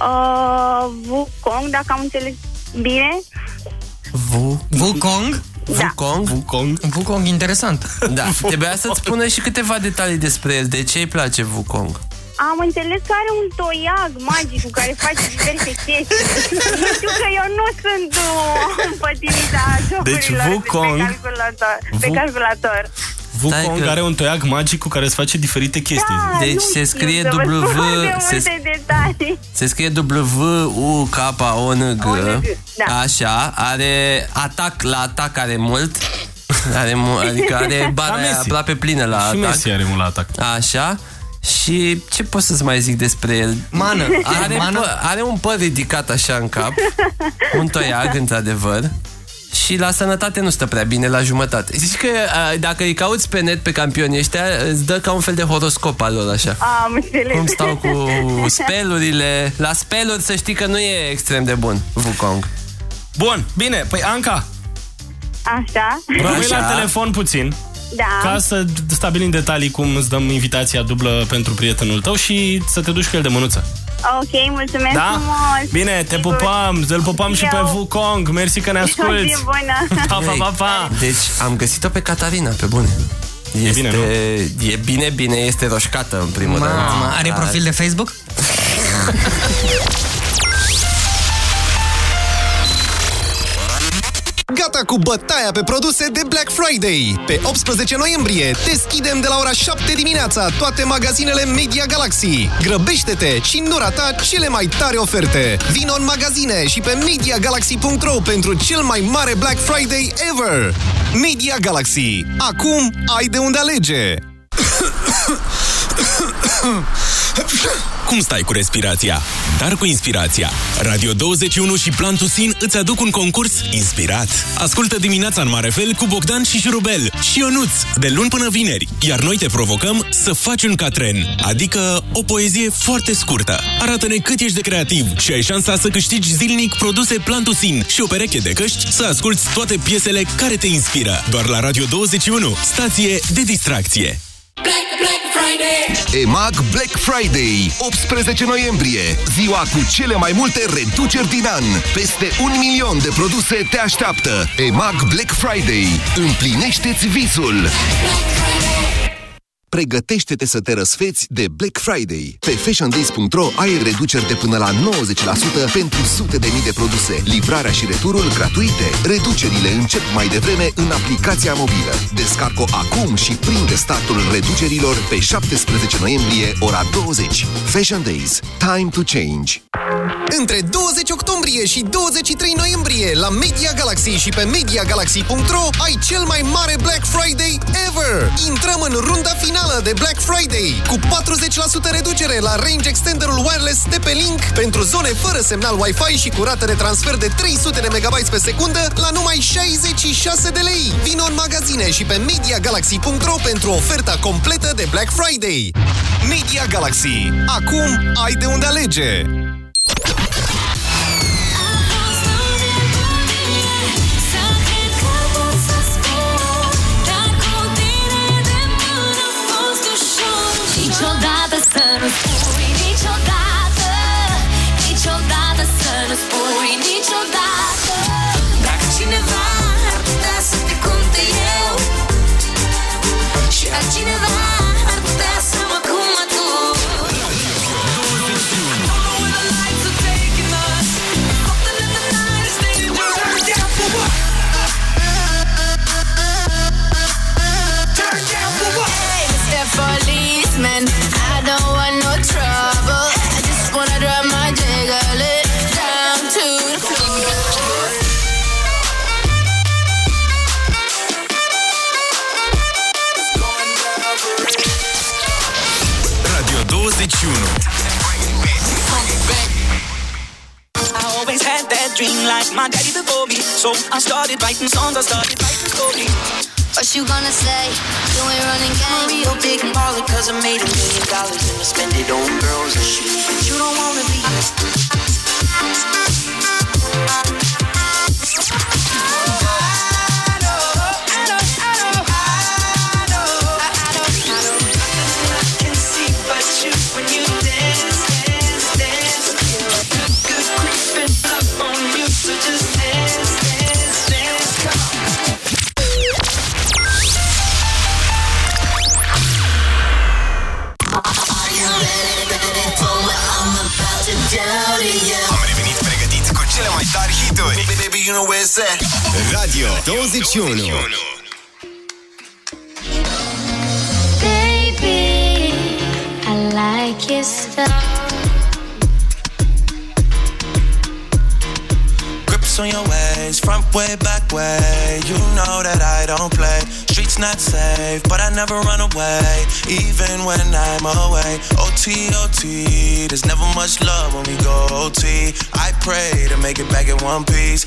uh, Wukong, dacă am înțeles bine. Vu. Wukong? Wukong? Wukong. Wukong, interesant. Da, trebuia să-ți spună și câteva detalii despre el. De ce îi place Wukong? Am înțeles că are un toiag magic cu care face diverse chestii. Știu că eu nu sunt o împătimită a jocurilor Deci Wukong- pe calculator. Pe Vu- calculator. Wukong are un toiac magic cu care îți face diferite chestii. Da, Deci nu se știu scrie să vă spun W, foarte se- multe detalii. Se scrie W-U-K-O-N-G O-N-G, da. Așa, are atac, la atac are mult are, mu- Adică are Ca bara Messi. aproape plină la Și atac Messi are mult la atac. Așa și ce pot să-ți mai zic despre el? Mană. Are, Mană? pă- are un păr ridicat așa în cap Un toiag, într-adevăr și la sănătate nu stă prea bine la jumătate. Zici că a, dacă îi cauți pe net pe campionii ăștia, îți dă ca un fel de horoscop al lor, așa. Am înțeles. Cum stau cu spelurile. La speluri să știi că nu e extrem de bun Wukong. Bun, bine, păi Anca, Așa. rămâi Așa. la telefon puțin Da. ca să stabilim detalii cum îți dăm invitația dublă pentru prietenul tău și să te duci cu el de mânuță. Ok, mulțumesc Da? frumos. Bine, te Sigur. pupăm, îl pupăm și pe Eu. Wukong. Mersi că ne asculti. Zi bună. Pa, pa, pa, pa. Deci am găsit-o pe Catarina, pe bune. Este, bine, nu? E bine, bine, este roșcată în primul rând. Mamă, are profil de Facebook? Gata cu bătaia pe produse de Black Friday! Pe 18 noiembrie deschidem de la ora 7 dimineața toate magazinele Media Galaxy. Grăbește-te și nu rata cele mai tare oferte! Vino în magazine și pe MediaGalaxy.ro pentru cel mai mare Black Friday ever! Media Galaxy. Acum ai de unde alege! Cum stai cu respirația? Dar cu inspirația. Radio 21 și Plantusin îți aduc un concurs inspirat. Ascultă dimineața în mare fel cu Bogdan și Șurubel și Ionuț, de luni până vineri. Iar noi te provocăm să faci un catren, adică o poezie foarte scurtă. Arată-ne cât ești de creativ și ai șansa să câștigi zilnic produse Plantusin și o pereche de căști să asculti toate piesele care te inspiră. Doar la Radio 21, stație de distracție. EMAG Black Friday, 18 noiembrie, ziua cu cele mai multe reduceri din an. Peste un milion de produse te așteaptă. EMAG Black Friday. Împlinește-ți visul! Pregătește-te să te răsfeți de Black Friday. Pe fashiondays.ro ai reduceri de până la 90% pentru sute de mii de produse. Livrarea și returul gratuite. Reducerile încep mai devreme în aplicația mobilă. Descarcă acum și prinde startul reducerilor pe 17 noiembrie, ora 20. Fashion Days. Time to change. Între 20 octombrie și 23 noiembrie la Media Galaxy și pe MediaGalaxy.ro ai cel mai mare Black Friday ever! Intrăm în runda finală de Black Friday cu 40% reducere la range extenderul wireless de pe Link pentru zone fără semnal Wi-Fi și cu rată de transfer de 300 de MB pe secundă la numai 66 de lei. Vino în magazine și pe MediaGalaxy.ro pentru oferta completă de Black Friday. Media Galaxy. Acum ai de unde alege! Să nu spui niciodată Niciodată să nu spui niciodată. Dacă cineva ar putea să te cunte eu Și altcineva like my daddy before me. So I started writing songs, I started writing stories. What you gonna say? You ain't running game. I'm real big and baller cause I made a million dollars and I spend it on girls and shit. But you don't wanna be. You know where it's at. Radio 21. Baby, I like your style. Grips on your ways, front way, back way. You know that I don't play. Streets not safe, but I never run away, even when I'm away. OT, OT, there's never much love when we go OT. I pray to make it back in one piece.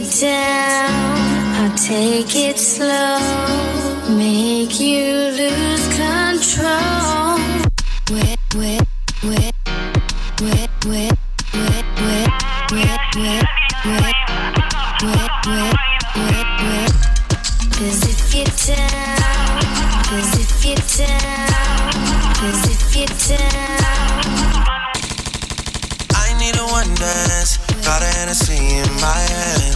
You down, I'll take it slow, make you lose control. Wet, wet, wet, wet, wet, wet, wet, wet, wet, wet, wet, wet, wet, wet. Cause if you're down, cause if you're down, cause if you're down. I need a one dance, got a Hennessy in my hand.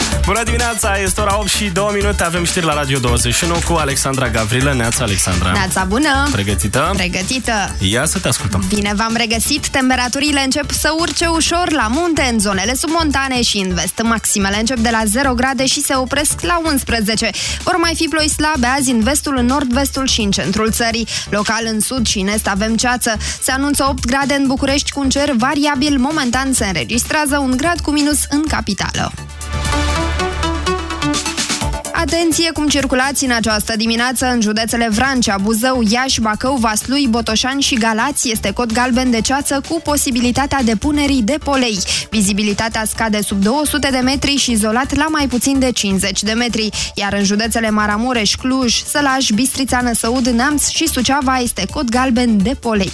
Bună dimineața, este ora 8 și 2 minute, avem știri la Radio 21 cu Alexandra Gavrilă. Neața, Alexandra. Neața bună! Pregătită? Pregătită! Ia să te ascultăm. Bine v-am regăsit, temperaturile încep să urce ușor la munte, în zonele submontane și în vest. Maximele încep de la 0 grade și se opresc la 11. Vor mai fi ploi slabe azi în vestul, în nord-vestul și în centrul țării. Local în sud și în est avem ceață. Se anunță 8 grade în București cu un cer variabil. Momentan se înregistrează un grad cu minus în capitală. Atenție cum circulați în această dimineață în județele Vrancea, Buzău, Iași, Bacău, Vaslui, Botoșani și Galați. Este cod galben de ceață cu posibilitatea depunerii de polei. Vizibilitatea scade sub 200 de metri și izolat la mai puțin de 50 de metri. Iar în județele Maramureș, Cluj, Sălaș, Bistrița, Năsăud, Neamț și Suceava este cod galben de polei.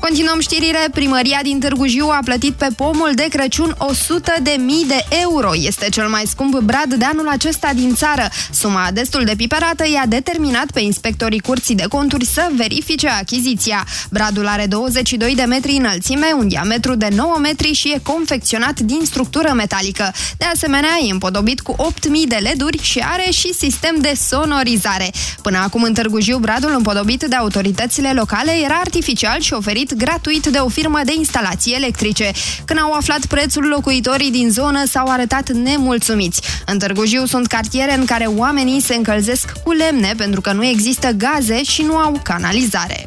Continuăm știrile. Primăria din Târgu Jiu a plătit pe pomul de Crăciun 100 de mii de euro. Este cel mai scump brad de anul acesta din țară. Suma destul de piperată i-a determinat pe inspectorii curții de conturi să verifice achiziția. Bradul are 22 de metri înălțime, un diametru de 9 metri și e confecționat din structură metalică. De asemenea, e împodobit cu 8.000 de leduri și are și sistem de sonorizare. Până acum în Târgu Jiu, bradul împodobit de autoritățile locale era artificial și oferit gratuit de o firmă de instalații electrice. Când au aflat prețul, locuitorii din zonă s-au arătat nemulțumiți. În Târgu Jiu sunt cartiere în care oamenii se încălzesc cu lemne pentru că nu există gaze și nu au canalizare.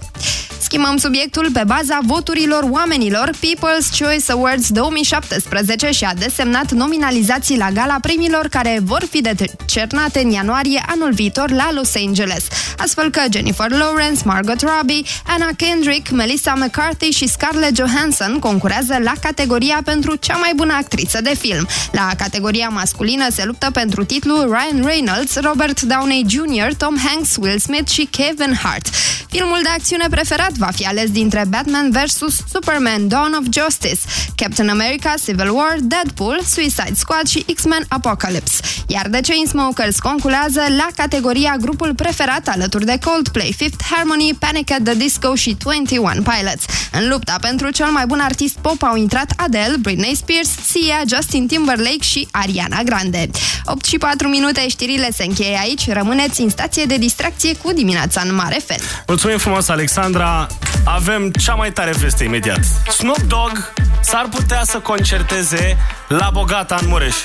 Schimbăm subiectul pe baza voturilor oamenilor. People's Choice Awards 2017 și-a desemnat nominalizații la gala premiilor care vor fi decernate în ianuarie anul viitor la Los Angeles. Astfel că Jennifer Lawrence, Margot Robbie, Anna Kendrick, Melissa McCarthy și Scarlett Johansson concurează la categoria pentru cea mai bună actriță de film. La categoria masculină se luptă pentru titlul Ryan Reynolds, Robert Downey Jr., Tom Hanks, Will Smith și Kevin Hart. Filmul de acțiune preferat va fi ales dintre Batman vs. Superman Dawn of Justice, Captain America Civil War, Deadpool, Suicide Squad și X-Men Apocalypse. Iar The Chainsmokers concurează la categoria grupul preferat alături de Coldplay, Fifth Harmony, Panic at the Disco și 21 Pilots. În lupta pentru cel mai bun artist pop au intrat Adele, Britney Spears, Sia, Justin Timberlake și Ariana Grande. 8 și 4 minute, știrile se încheie aici. Rămâneți în stație de distracție cu dimineața în mare fel. Mulțumim frumos, Alexandra. Avem cea mai tare veste imediat. Snoop Dogg s-ar putea să concerteze la Bogata în Mureș.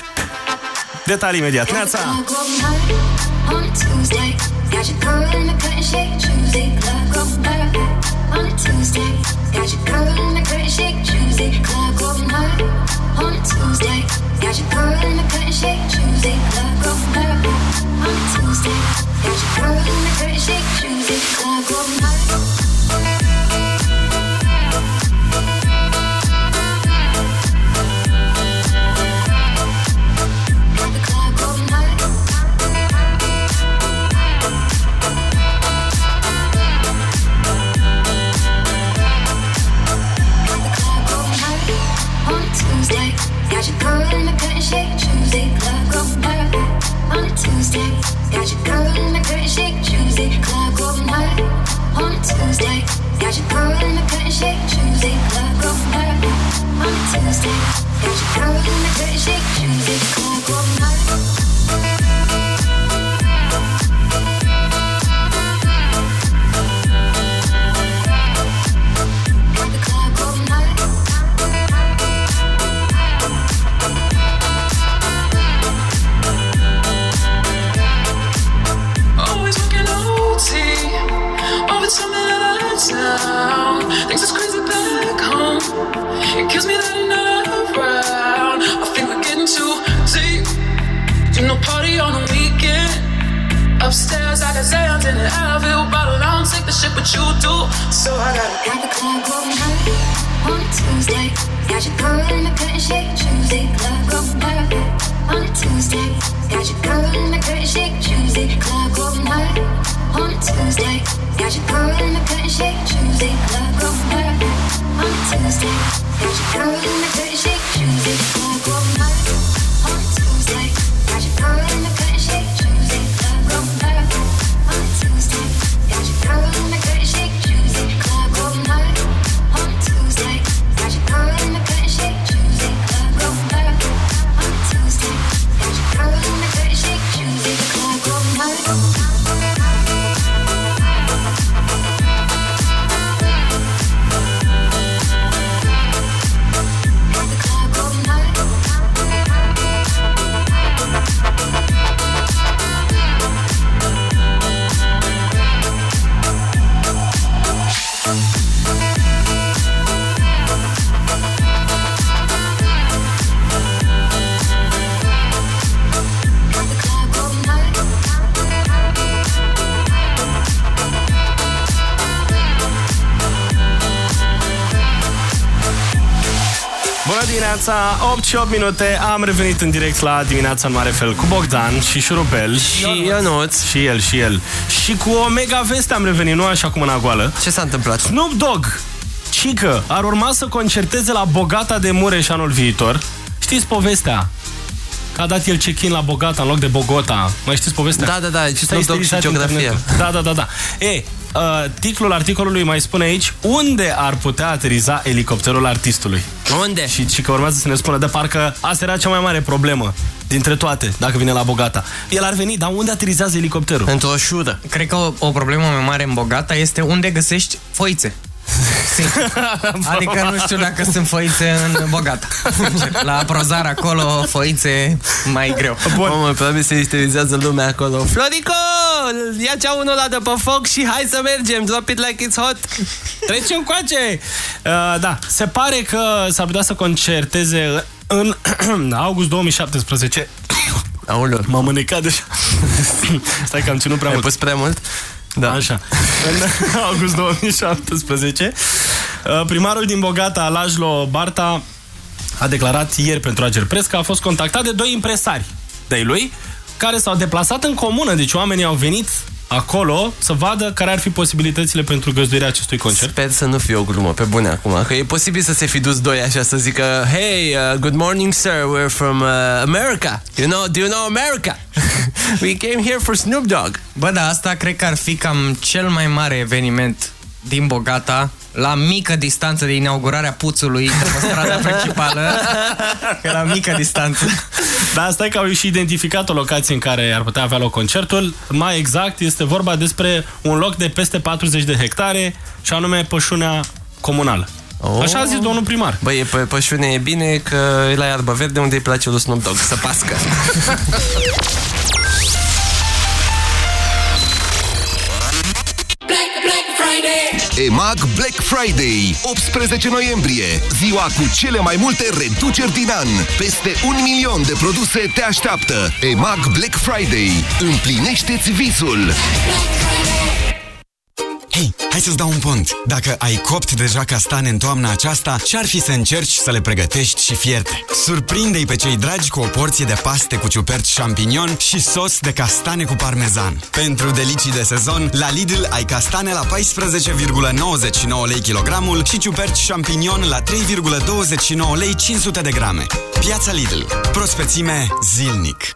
Detalii imediat. Neața! Got your covered in the curtain shake, Tuesday. Club open up on a Tuesday. Got your covered in the curtain shake, Tuesday. Club open up on a Tuesday. Got your covered in the curtain shake, Tuesday. Club open up on a Tuesday. Got your girl in the cut and shake Tuesday, club going hard. On a Tuesday, got your girl in the cut and shake Tuesday, club going hard. On a Tuesday, got your girl in the cut and shake Tuesday, club going hard. On a Tuesday, got your girl in the cut shake Tuesday, club hard. what's the matter down. Things is crazy back home. It kills me that you're not around. I think we're getting too deep. Do no party on the weekend. Upstairs, I got Zans in an Advil bottle. I don't take the shit, but you do. So I gotta got the club going high on Tuesday. Got you girl in the cutting shake Tuesday. Club go perfect on a Tuesday. Got you girl in the cutting shake Tuesday. Club going high on a Tuesday. Got you covered in my pretty shake Tuesday. love go murder on a Tuesday. Got you covered in my pretty shake Tuesday. love go murder on a Tuesday. Got you covered in my pretty shake dimineața, 8 și 8 minute Am revenit în direct la dimineața în mare fel Cu Bogdan și Șurubel Și Ionuț Și el, și el Și cu o mega veste am revenit, nu așa cum în goală Ce s-a întâmplat? Snoop Dogg Cică ar urma să concerteze la Bogata de Mureș anul viitor Știți povestea? Că a dat el check-in la Bogata în loc de Bogota Mai știți povestea? Da, da, da, ce Stai Snoop Dogg și sterizat geografia. internetul. Da, da, da, da E, uh, titlul articolului mai spune aici Unde ar putea ateriza elicopterul artistului? Unde? Și, și că urmează să ne spună De parcă asta era cea mai mare problemă Dintre toate, dacă vine la Bogata El ar veni, dar unde aterizează elicopterul? Într-o șură Cred că o, o problemă mai mare în Bogata este unde găsești foițe. Adică nu știu dacă sunt foițe în Bogata. La prozar acolo, foițe, mai greu. Bun. Mamă, probabil se isterizează lumea acolo Florico, ia cea unul la de pe foc și hai să mergem Drop it like it's hot Trecem coace! Uh, da, se pare că s-ar putea să concerteze în august 2017. Aoleu. M-am mânecat deja. Stai că am ținut prea Ai mult. pus prea mult? Da. Așa. În august 2017, uh, primarul din Bogata, Lajlo Barta, a declarat ieri pentru Ager Press că a fost contactat de doi impresari de lui care s-au deplasat în comună. Deci oamenii au venit acolo să vadă care ar fi posibilitățile pentru găzduirea acestui concert. Sper să nu fie o glumă, pe bune acum Că e posibil să se fi dus doi așa să zică Hey, uh, good morning sir, we're from uh, America You know, do you know America? We came here for Snoop Dogg Bă, da, asta cred că ar fi cam cel mai mare eveniment din Bogata la mică distanță de inaugurarea puțului de pe strada principală. Că la mică distanță. Dar asta e că au și identificat o locație în care ar putea avea loc concertul. Mai exact, este vorba despre un loc de peste 40 de hectare și anume pășunea comunală. Oh. Așa a zis domnul primar. Băi, pe pășune e bine că e la iarbă verde unde îi place lui Snoop Dogg să pască EMAG Black Friday, 18 noiembrie, ziua cu cele mai multe reduceri din an. Peste un milion de produse te așteaptă. EMAG Black Friday. Împlinește-ți visul! Hei, hai să-ți dau un pont. Dacă ai copt deja castane în toamna aceasta, ce-ar fi să încerci să le pregătești și fierte? Surprinde-i pe cei dragi cu o porție de paste cu ciuperci champignon și sos de castane cu parmezan. Pentru delicii de sezon, la Lidl ai castane la 14,99 lei kilogramul și ciuperci champignon la 3,29 lei 500 de grame. Piața Lidl. Prospețime zilnic.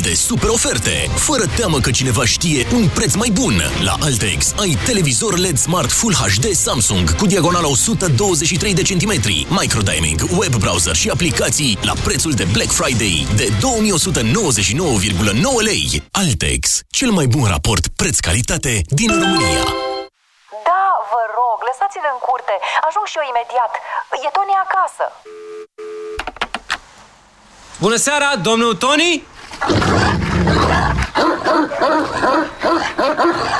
de super oferte. Fără teamă că cineva știe un preț mai bun. La Altex ai televizor LED Smart Full HD Samsung cu diagonala 123 de centimetri, microdiming, web browser și aplicații la prețul de Black Friday de 2199,9 lei. Altex, cel mai bun raport preț-calitate din România. Da, vă rog, lăsați-l în curte. Ajung și eu imediat. E Tony acasă. Bună seara, domnul Tony!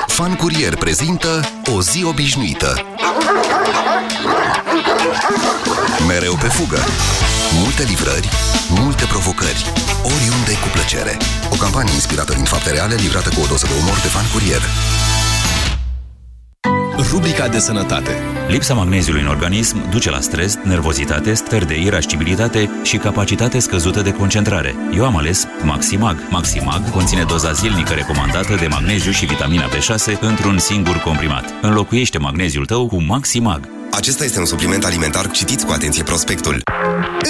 Fan Curier prezintă O zi obișnuită. Mereu pe fugă. Multe livrări, multe provocări. Oriunde cu plăcere. O campanie inspirată din fapte reale, livrată cu o doză de umor de Fan Curier. Rubrica de sănătate. Lipsa magneziului în organism duce la stres, nervozitate, stări de irascibilitate și capacitate scăzută de concentrare. Eu am ales Maximag. Maximag conține doza zilnică recomandată de magneziu și vitamina B6 într-un singur comprimat. Înlocuiește magneziul tău cu Maximag. Acesta este un supliment alimentar. Citiți cu atenție prospectul.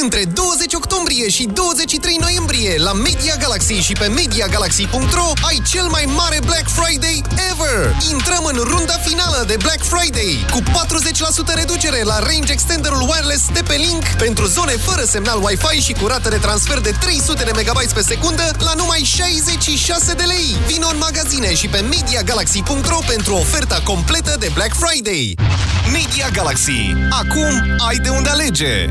Între 20 octombrie și 23 noiembrie la Media Galaxy și pe MediaGalaxy.ro ai cel mai mare Black Friday ever! Intrăm în runda finală de Black Friday cu 40% reducere la range extenderul wireless de pe link pentru zone fără semnal Wi-Fi și cu rată de transfer de 300 de MB pe secundă la numai 66 de lei. Vino în magazine și pe MediaGalaxy.ro pentru oferta completă de Black Friday. Media Galaxy. Acum ai de unde alege!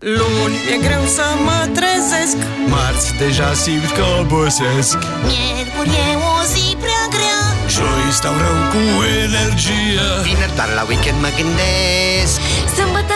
Luni e greu să mă trezesc. Marți deja simt că obosesc. Miercuri e o zi prea grea. Joi stau rău cu energie Vineri doar la weekend mă gândesc. Sâmbătă n-apuc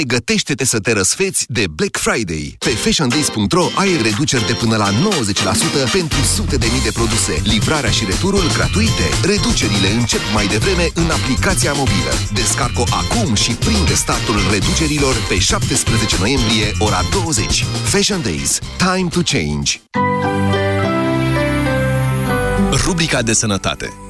Pregătește-te să te răsfeți de Black Friday. Pe fashiondays.ro ai reduceri de până la 90% pentru sute de mii de produse. Livrarea și returul gratuite. Reducerile încep mai devreme în aplicația mobilă. Descarcă acum și prinde startul reducerilor pe 17 noiembrie, ora 20. Fashion Days. Time to change. Rubrica de sănătate.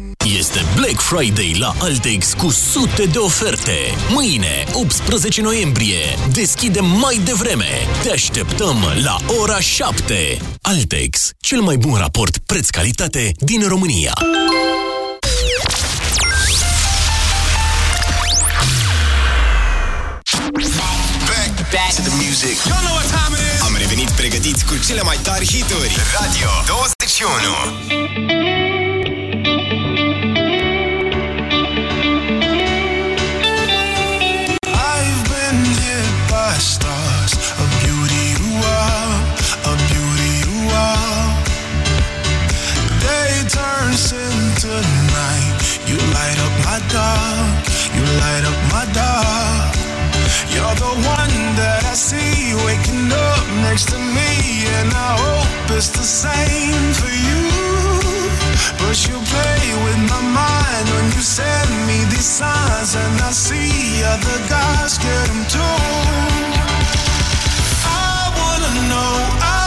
Este Black Friday la Altex cu sute de oferte. Mâine, 18 noiembrie, deschidem mai devreme. Te așteptăm la ora 7. Altex, cel mai bun raport preț-calitate din România. Back to the music. Y'all know what time it is. Am revenit pregătiți cu cele mai tari hituri. Radio 21. My dark, you light up my dark. You're the one that I see waking up next to me, and I hope it's the same for you. But you play with my mind when you send me these signs, and I see other guys get them too. I wanna know, I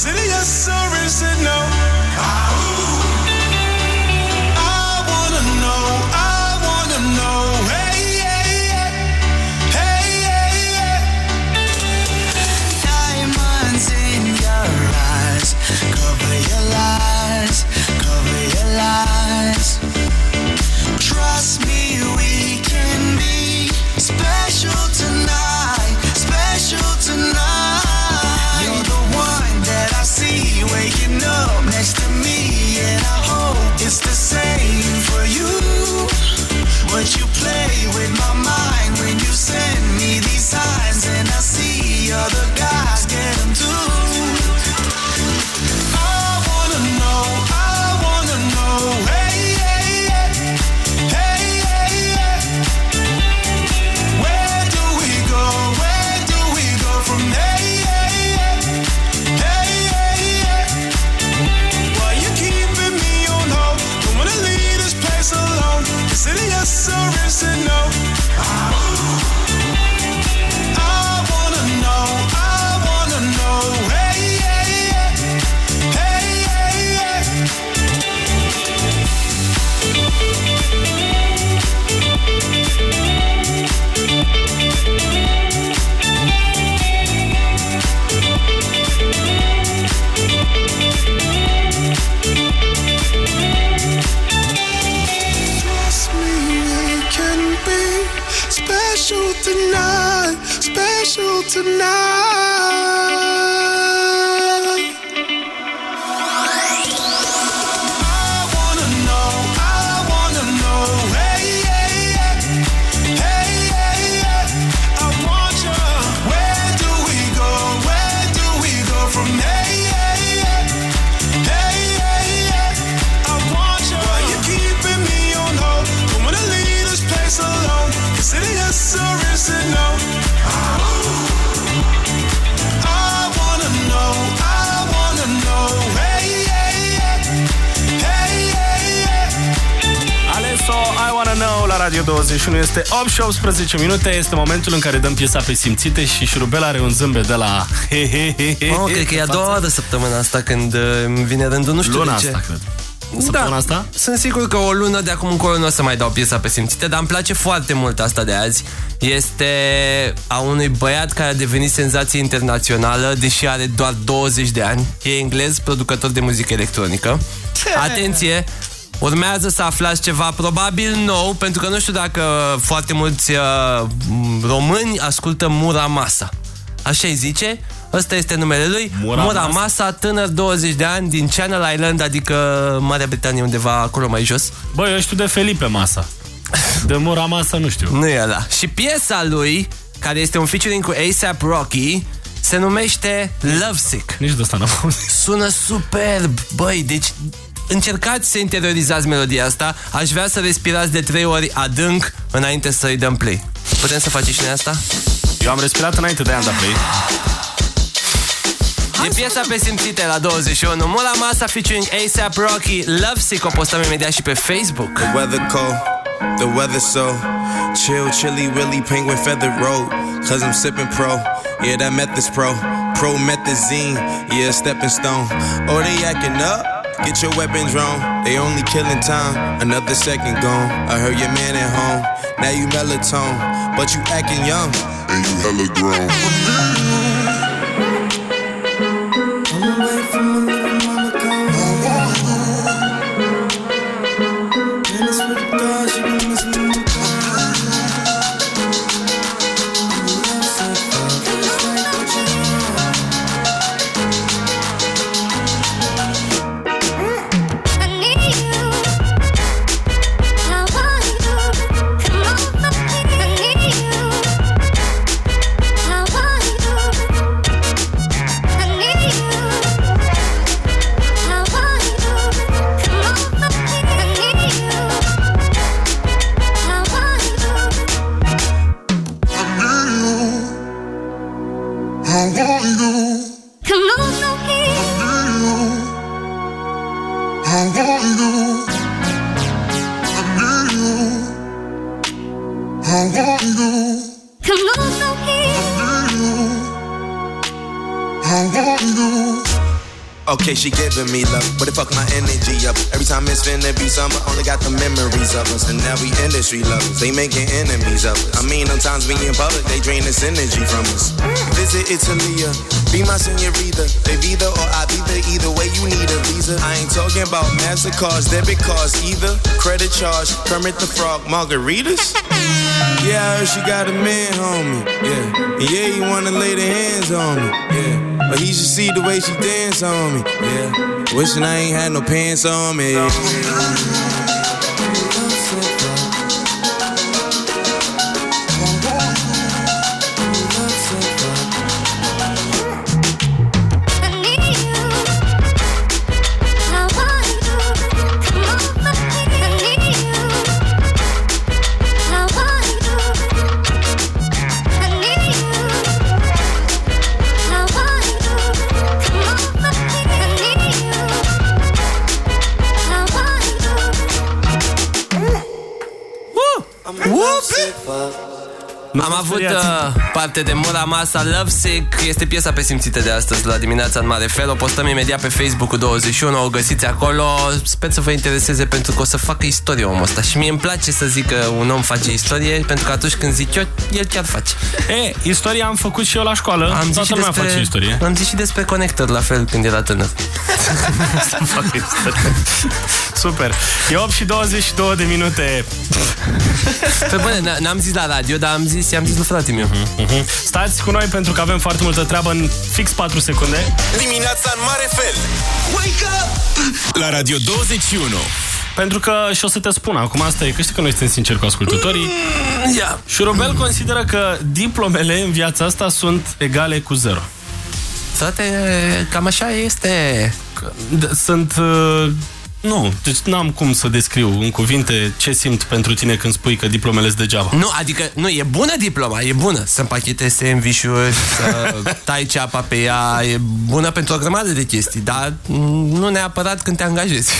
sería și 18 minute Este momentul în care dăm piesa pe simțite Și Șurubel are un zâmbet de la he, he, he, he, Oh, cred că e a doua oară săptămâna asta când uh, îmi vine rândul, nu știu Luna de ce. asta, cred. Săptămâna da, asta? Sunt sigur că o lună de acum încolo nu o să mai dau piesa pe simțite, dar îmi place foarte mult asta de azi. Este a unui băiat care a devenit senzație internațională, deși are doar 20 de ani. E englez, producător de muzică electronică. Atenție! Urmează să aflați ceva probabil nou, pentru că nu știu dacă foarte mulți uh, români ascultă Muramasa. Așa îi zice? Ăsta este numele lui. Muramasa? Muramasa, tânăr 20 de ani din Channel Island, adică Marea Britanie undeva acolo mai jos. Băi, eu știu de Felipe Masa De Mura Masa nu știu Nu e ăla. Și piesa lui, care este un featuring cu ASAP Rocky, se numește Lovesick. Nici de asta n-am auzit. Sună superb, băi, deci încercați să interiorizați melodia asta, aș vrea să respirați de trei ori adânc înainte să-i dăm play. Putem să faceți și noi asta? Eu am respirat înainte de a da play E piesa pe simțite la 21 Mula Masa featuring ASAP Rocky Lovesick O postăm imediat și pe Facebook The weather cold, the weather so chill, chilly, willy, penguin feather road. Cause I'm sipping pro, yeah, that meth is pro. Pro methazine, yeah, stepping stone. Oh, they acting up. Get your weapons wrong, they only killing time. Another second gone. I heard your man at home. Now you melatonin, but you acting young. And you hella grown. Okay, she giving me love, but it fuck my energy up. Every time it's finna be summer, only got the memories of us. And now we industry lovers, they making enemies of us. I mean, sometimes we in public, they drain this energy from us. Visit Italia, be my senorita. They either or I be the either way you need a visa. I ain't talking about MasterCards, debit cards either. Credit charge, permit the Frog, margaritas. Yeah, I heard she got a man, homie. Yeah, yeah, you wanna lay the hands on me. But he should see the way she dance on me. Yeah. Wishing I ain't had no pants on me. Am avut uh, parte de Mura Masa Lovesick. Este piesa pe simțite de astăzi La dimineața în mare fel. O postăm imediat pe Facebook cu 21 O găsiți acolo. Sper să vă intereseze pentru că o să facă istorie omul ăsta. Și mie îmi place să zic că un om face istorie Pentru că atunci când zic eu, el chiar face. E, istoria am făcut și eu la școală. Am zis, Toată și lumea despre, face istorie. am zis și despre conector la fel când era tânăr. Să facă istorie Super. E 8 și 22 de minute. Pe bune, n- n-am zis la radio, dar am zis, i-am zis lui frate meu. Mhm. Stați cu noi pentru că avem foarte multă treabă în fix 4 secunde. Dimineața în mare fel. Wake up! La Radio 21. Pentru că, și o să te spun acum, asta e că știi că noi suntem sinceri cu ascultătorii. Ia. Șurubel consideră că diplomele în viața asta sunt egale cu zero. Frate, cam așa este. D- Sunt... uh, Nu, deci n-am cum să descriu în cuvinte ce simt pentru tine când spui că diplomele sunt degeaba. Nu, adică, nu, e bună diploma, e bună. Să împachetezi sandwich-uri, să tai ceapa pe ea, e bună pentru o grămadă de chestii, dar nu neapărat când te angajezi.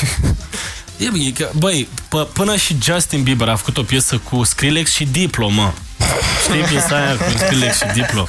E bine, că, băi, p- până și Justin Bieber a făcut o piesă cu Skrillex și Diplo, mă. Știi piesa aia cu Skrillex și Diplo?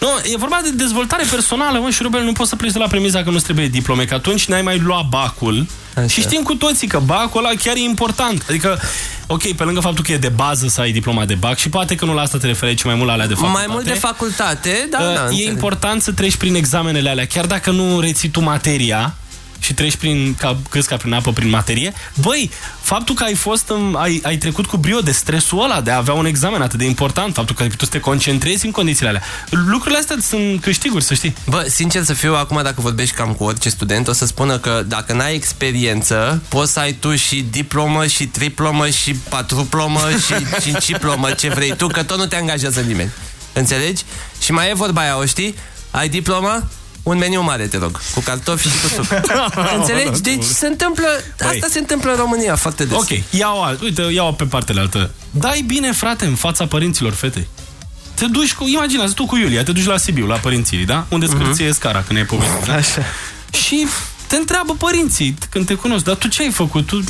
Nu, e vorba de dezvoltare personală, mă, și Rubel, nu poți să pleci de la premiza că nu trebuie diplome, că atunci n-ai mai luat bacul. Așa. Și știm cu toții că bacul ăla chiar e important. Adică, ok, pe lângă faptul că e de bază să ai diploma de bac și poate că nu la asta te referi, ci mai mult la alea de facultate. Mai mult de facultate, da, Uh, da, e înțeleg. important să treci prin examenele alea, chiar dacă nu reții tu materia și treci prin, ca, câți ca prin apă, prin materie, băi, faptul că ai fost, în, ai, ai trecut cu brio de stresul ăla de a avea un examen atât de important, faptul că ai putut să te concentrezi în condițiile alea, lucrurile astea sunt câștiguri, să știi. Bă, sincer să fiu, acum dacă vorbești cam cu orice student, o să spună că dacă n-ai experiență, poți să ai tu și diplomă, și triplomă, și patruplomă, și cinciplomă, ce vrei tu, că tot nu te angajează nimeni. Înțelegi? Și mai e vorba aia, o știi? Ai diploma? Un meniu mare, te rog, cu cartofi și cu suc. Înțelegi? Deci se întâmplă, asta Băi. se întâmplă în România foarte des. Ok, iau alt, uite, iau pe partea altă. Dai bine, frate, în fața părinților fetei. Te duci cu, imaginează tu cu Iulia, te duci la Sibiu, la părinții, da? Unde scârție scara, când ai povestit, da? Așa. Și te întreabă părinții când te cunosc, dar tu ce ai făcut? Tu...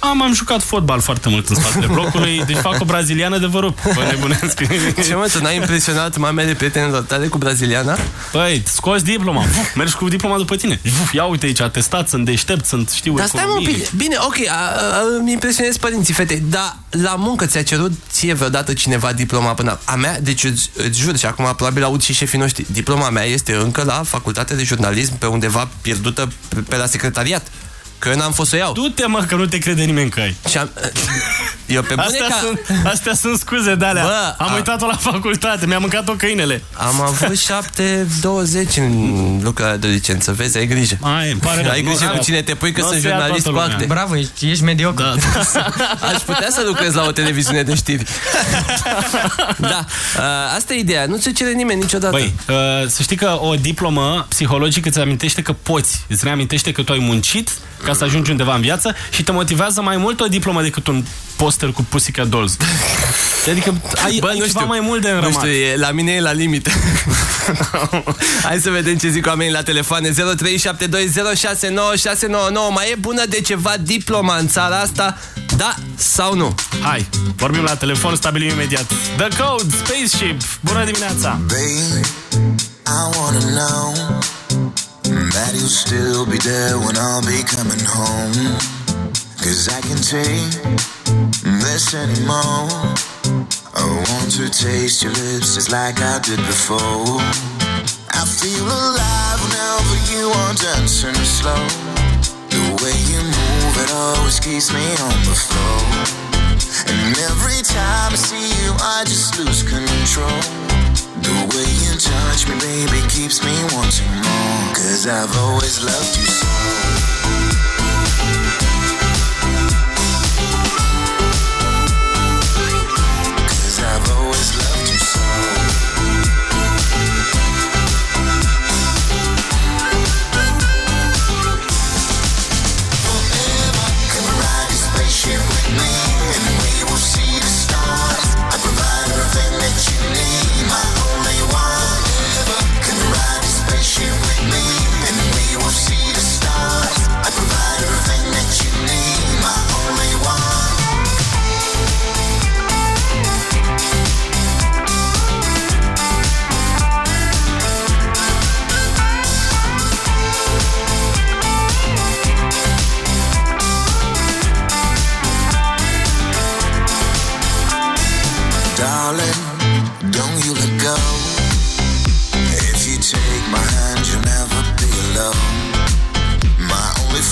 Am, am jucat fotbal foarte mult în spatele blocului, deci fac o braziliană de vă rup. Vă nebunesc. Ce mă, tu n-ai impresionat mamele prietenilor tale cu braziliana? Păi, scoți diploma, Uf, mergi cu diploma după tine. Uf, ia uite aici, atestat, sunt deștept, sunt, știu, Dar stai mă un economie. pic. Bine, ok, a, a, îmi impresionez părinții fetei, dar la muncă ți-a cerut ție vreodată cineva diploma până... A mea, deci îți, îți jur, și acum probabil aud și șefii noștri, diploma mea este încă la facultatea de jurnalism pe undeva pierdută pe, pe la secretariat. Că eu n-am fost să o iau. Du-te, mă, că nu te crede nimeni că ai. Și am, eu pe bune Astea, ca... sunt, astea sunt scuze de alea. Bă, Am a- uitat-o la facultate, mi-a mâncat-o câinele. Am avut 7-20 în lucrarea de licență, vezi, ai grijă. Ai, îmi pare rău. ai grijă Nu- cu cine te pui, că nu sunt se ia jurnalist toată cu lumea. acte. Bravo, ești, ești mediocru. Da. Aș putea să lucrez la o televiziune de știri. da, uh, asta e ideea. Nu ți cere nimeni niciodată. Băi, uh, să știi că o diplomă psihologică îți amintește că poți, îți reamintește că tu ai muncit ca să ajungi undeva în viață și te motivează mai mult o diplomă decât un poster cu Pussycat Dolls. Adică ai, Bă, ai nu ceva știu. mai mult de înrămat. Nu știu, e, la mine e la limită. Hai să vedem ce zic oamenii la telefoane 0372069599. Mai e bună de ceva diploma în țara asta? Da sau nu? Hai, vorbim la telefon, stabilim imediat. The Code, Spaceship, bună dimineața! Babe, I wanna know that you'll still be there when I'll be coming home. Cause I can take this anymore. I want to taste your lips just like I did before. I feel alive whenever you are dancing slow. The way you move, it always keeps me on the floor. And every time I see you, I just lose control. The way you touch me, baby, keeps me wanting more. Cause I've always loved you so. I've always loved you so. Forever, come ride spaceship with me,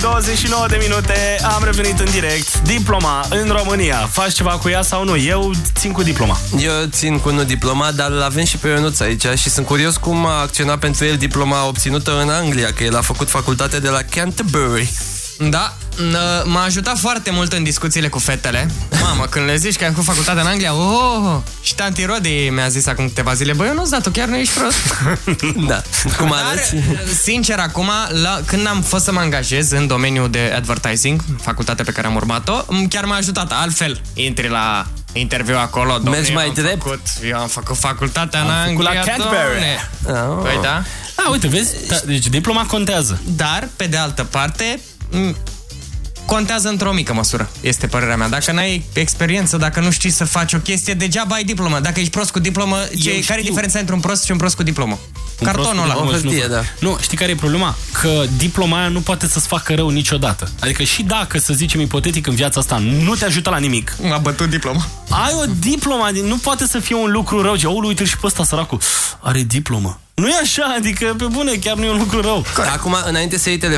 29 de minute, am revenit în direct. Diploma în România. Faci ceva cu ea sau nu? Eu țin cu diploma. Eu țin cu nu diploma, dar îl avem și pe Ionuț aici și sunt curios cum a acționat pentru el diploma obținută în Anglia, că el a făcut facultate de la Canterbury. Da, n- m-a ajutat foarte mult în discuțiile cu fetele. Mamă, când le zici că ai făcut facultate în Anglia, oh, și tanti Rodi mi-a zis acum câteva zile, băi, eu nu dar tu chiar nu ești prost. da, cum arăți? Dar, sincer, acum, la, când am fost să mă angajez în domeniul de advertising, facultatea pe care am urmat-o, m- chiar m-a ajutat. Altfel, intri la interviu acolo, domne, Mergi eu mai am drept? Făcut, eu am făcut facultatea Am în făcut Anglia, la Canterbury. domne. Păi da. Ah, uite, vezi? Da, deci diploma contează. Dar, pe de altă parte, m- contează într-o mică măsură, este părerea mea. Dacă n-ai experiență, dacă nu știi să faci o chestie, degeaba ai diplomă. Dacă ești prost cu diplomă, ce, Eu care e știu. diferența între un prost și un prost cu diplomă? Un Cartonul prost ăla. cu diplomă și nu fac. Nu, știi care e problema? Că diploma aia nu poate să-ți facă rău niciodată. Adică și dacă, să zicem ipotetic, în viața asta nu te ajută la nimic. M-a bătut diploma. Ai o diplomă, adică nu poate să fie un lucru rău. Aulu, uite și pe ăsta, săracul, are diplomă. Nu e așa, adică, pe bune, chiar nu e un lucru rău. Acum, înainte să iei telefon,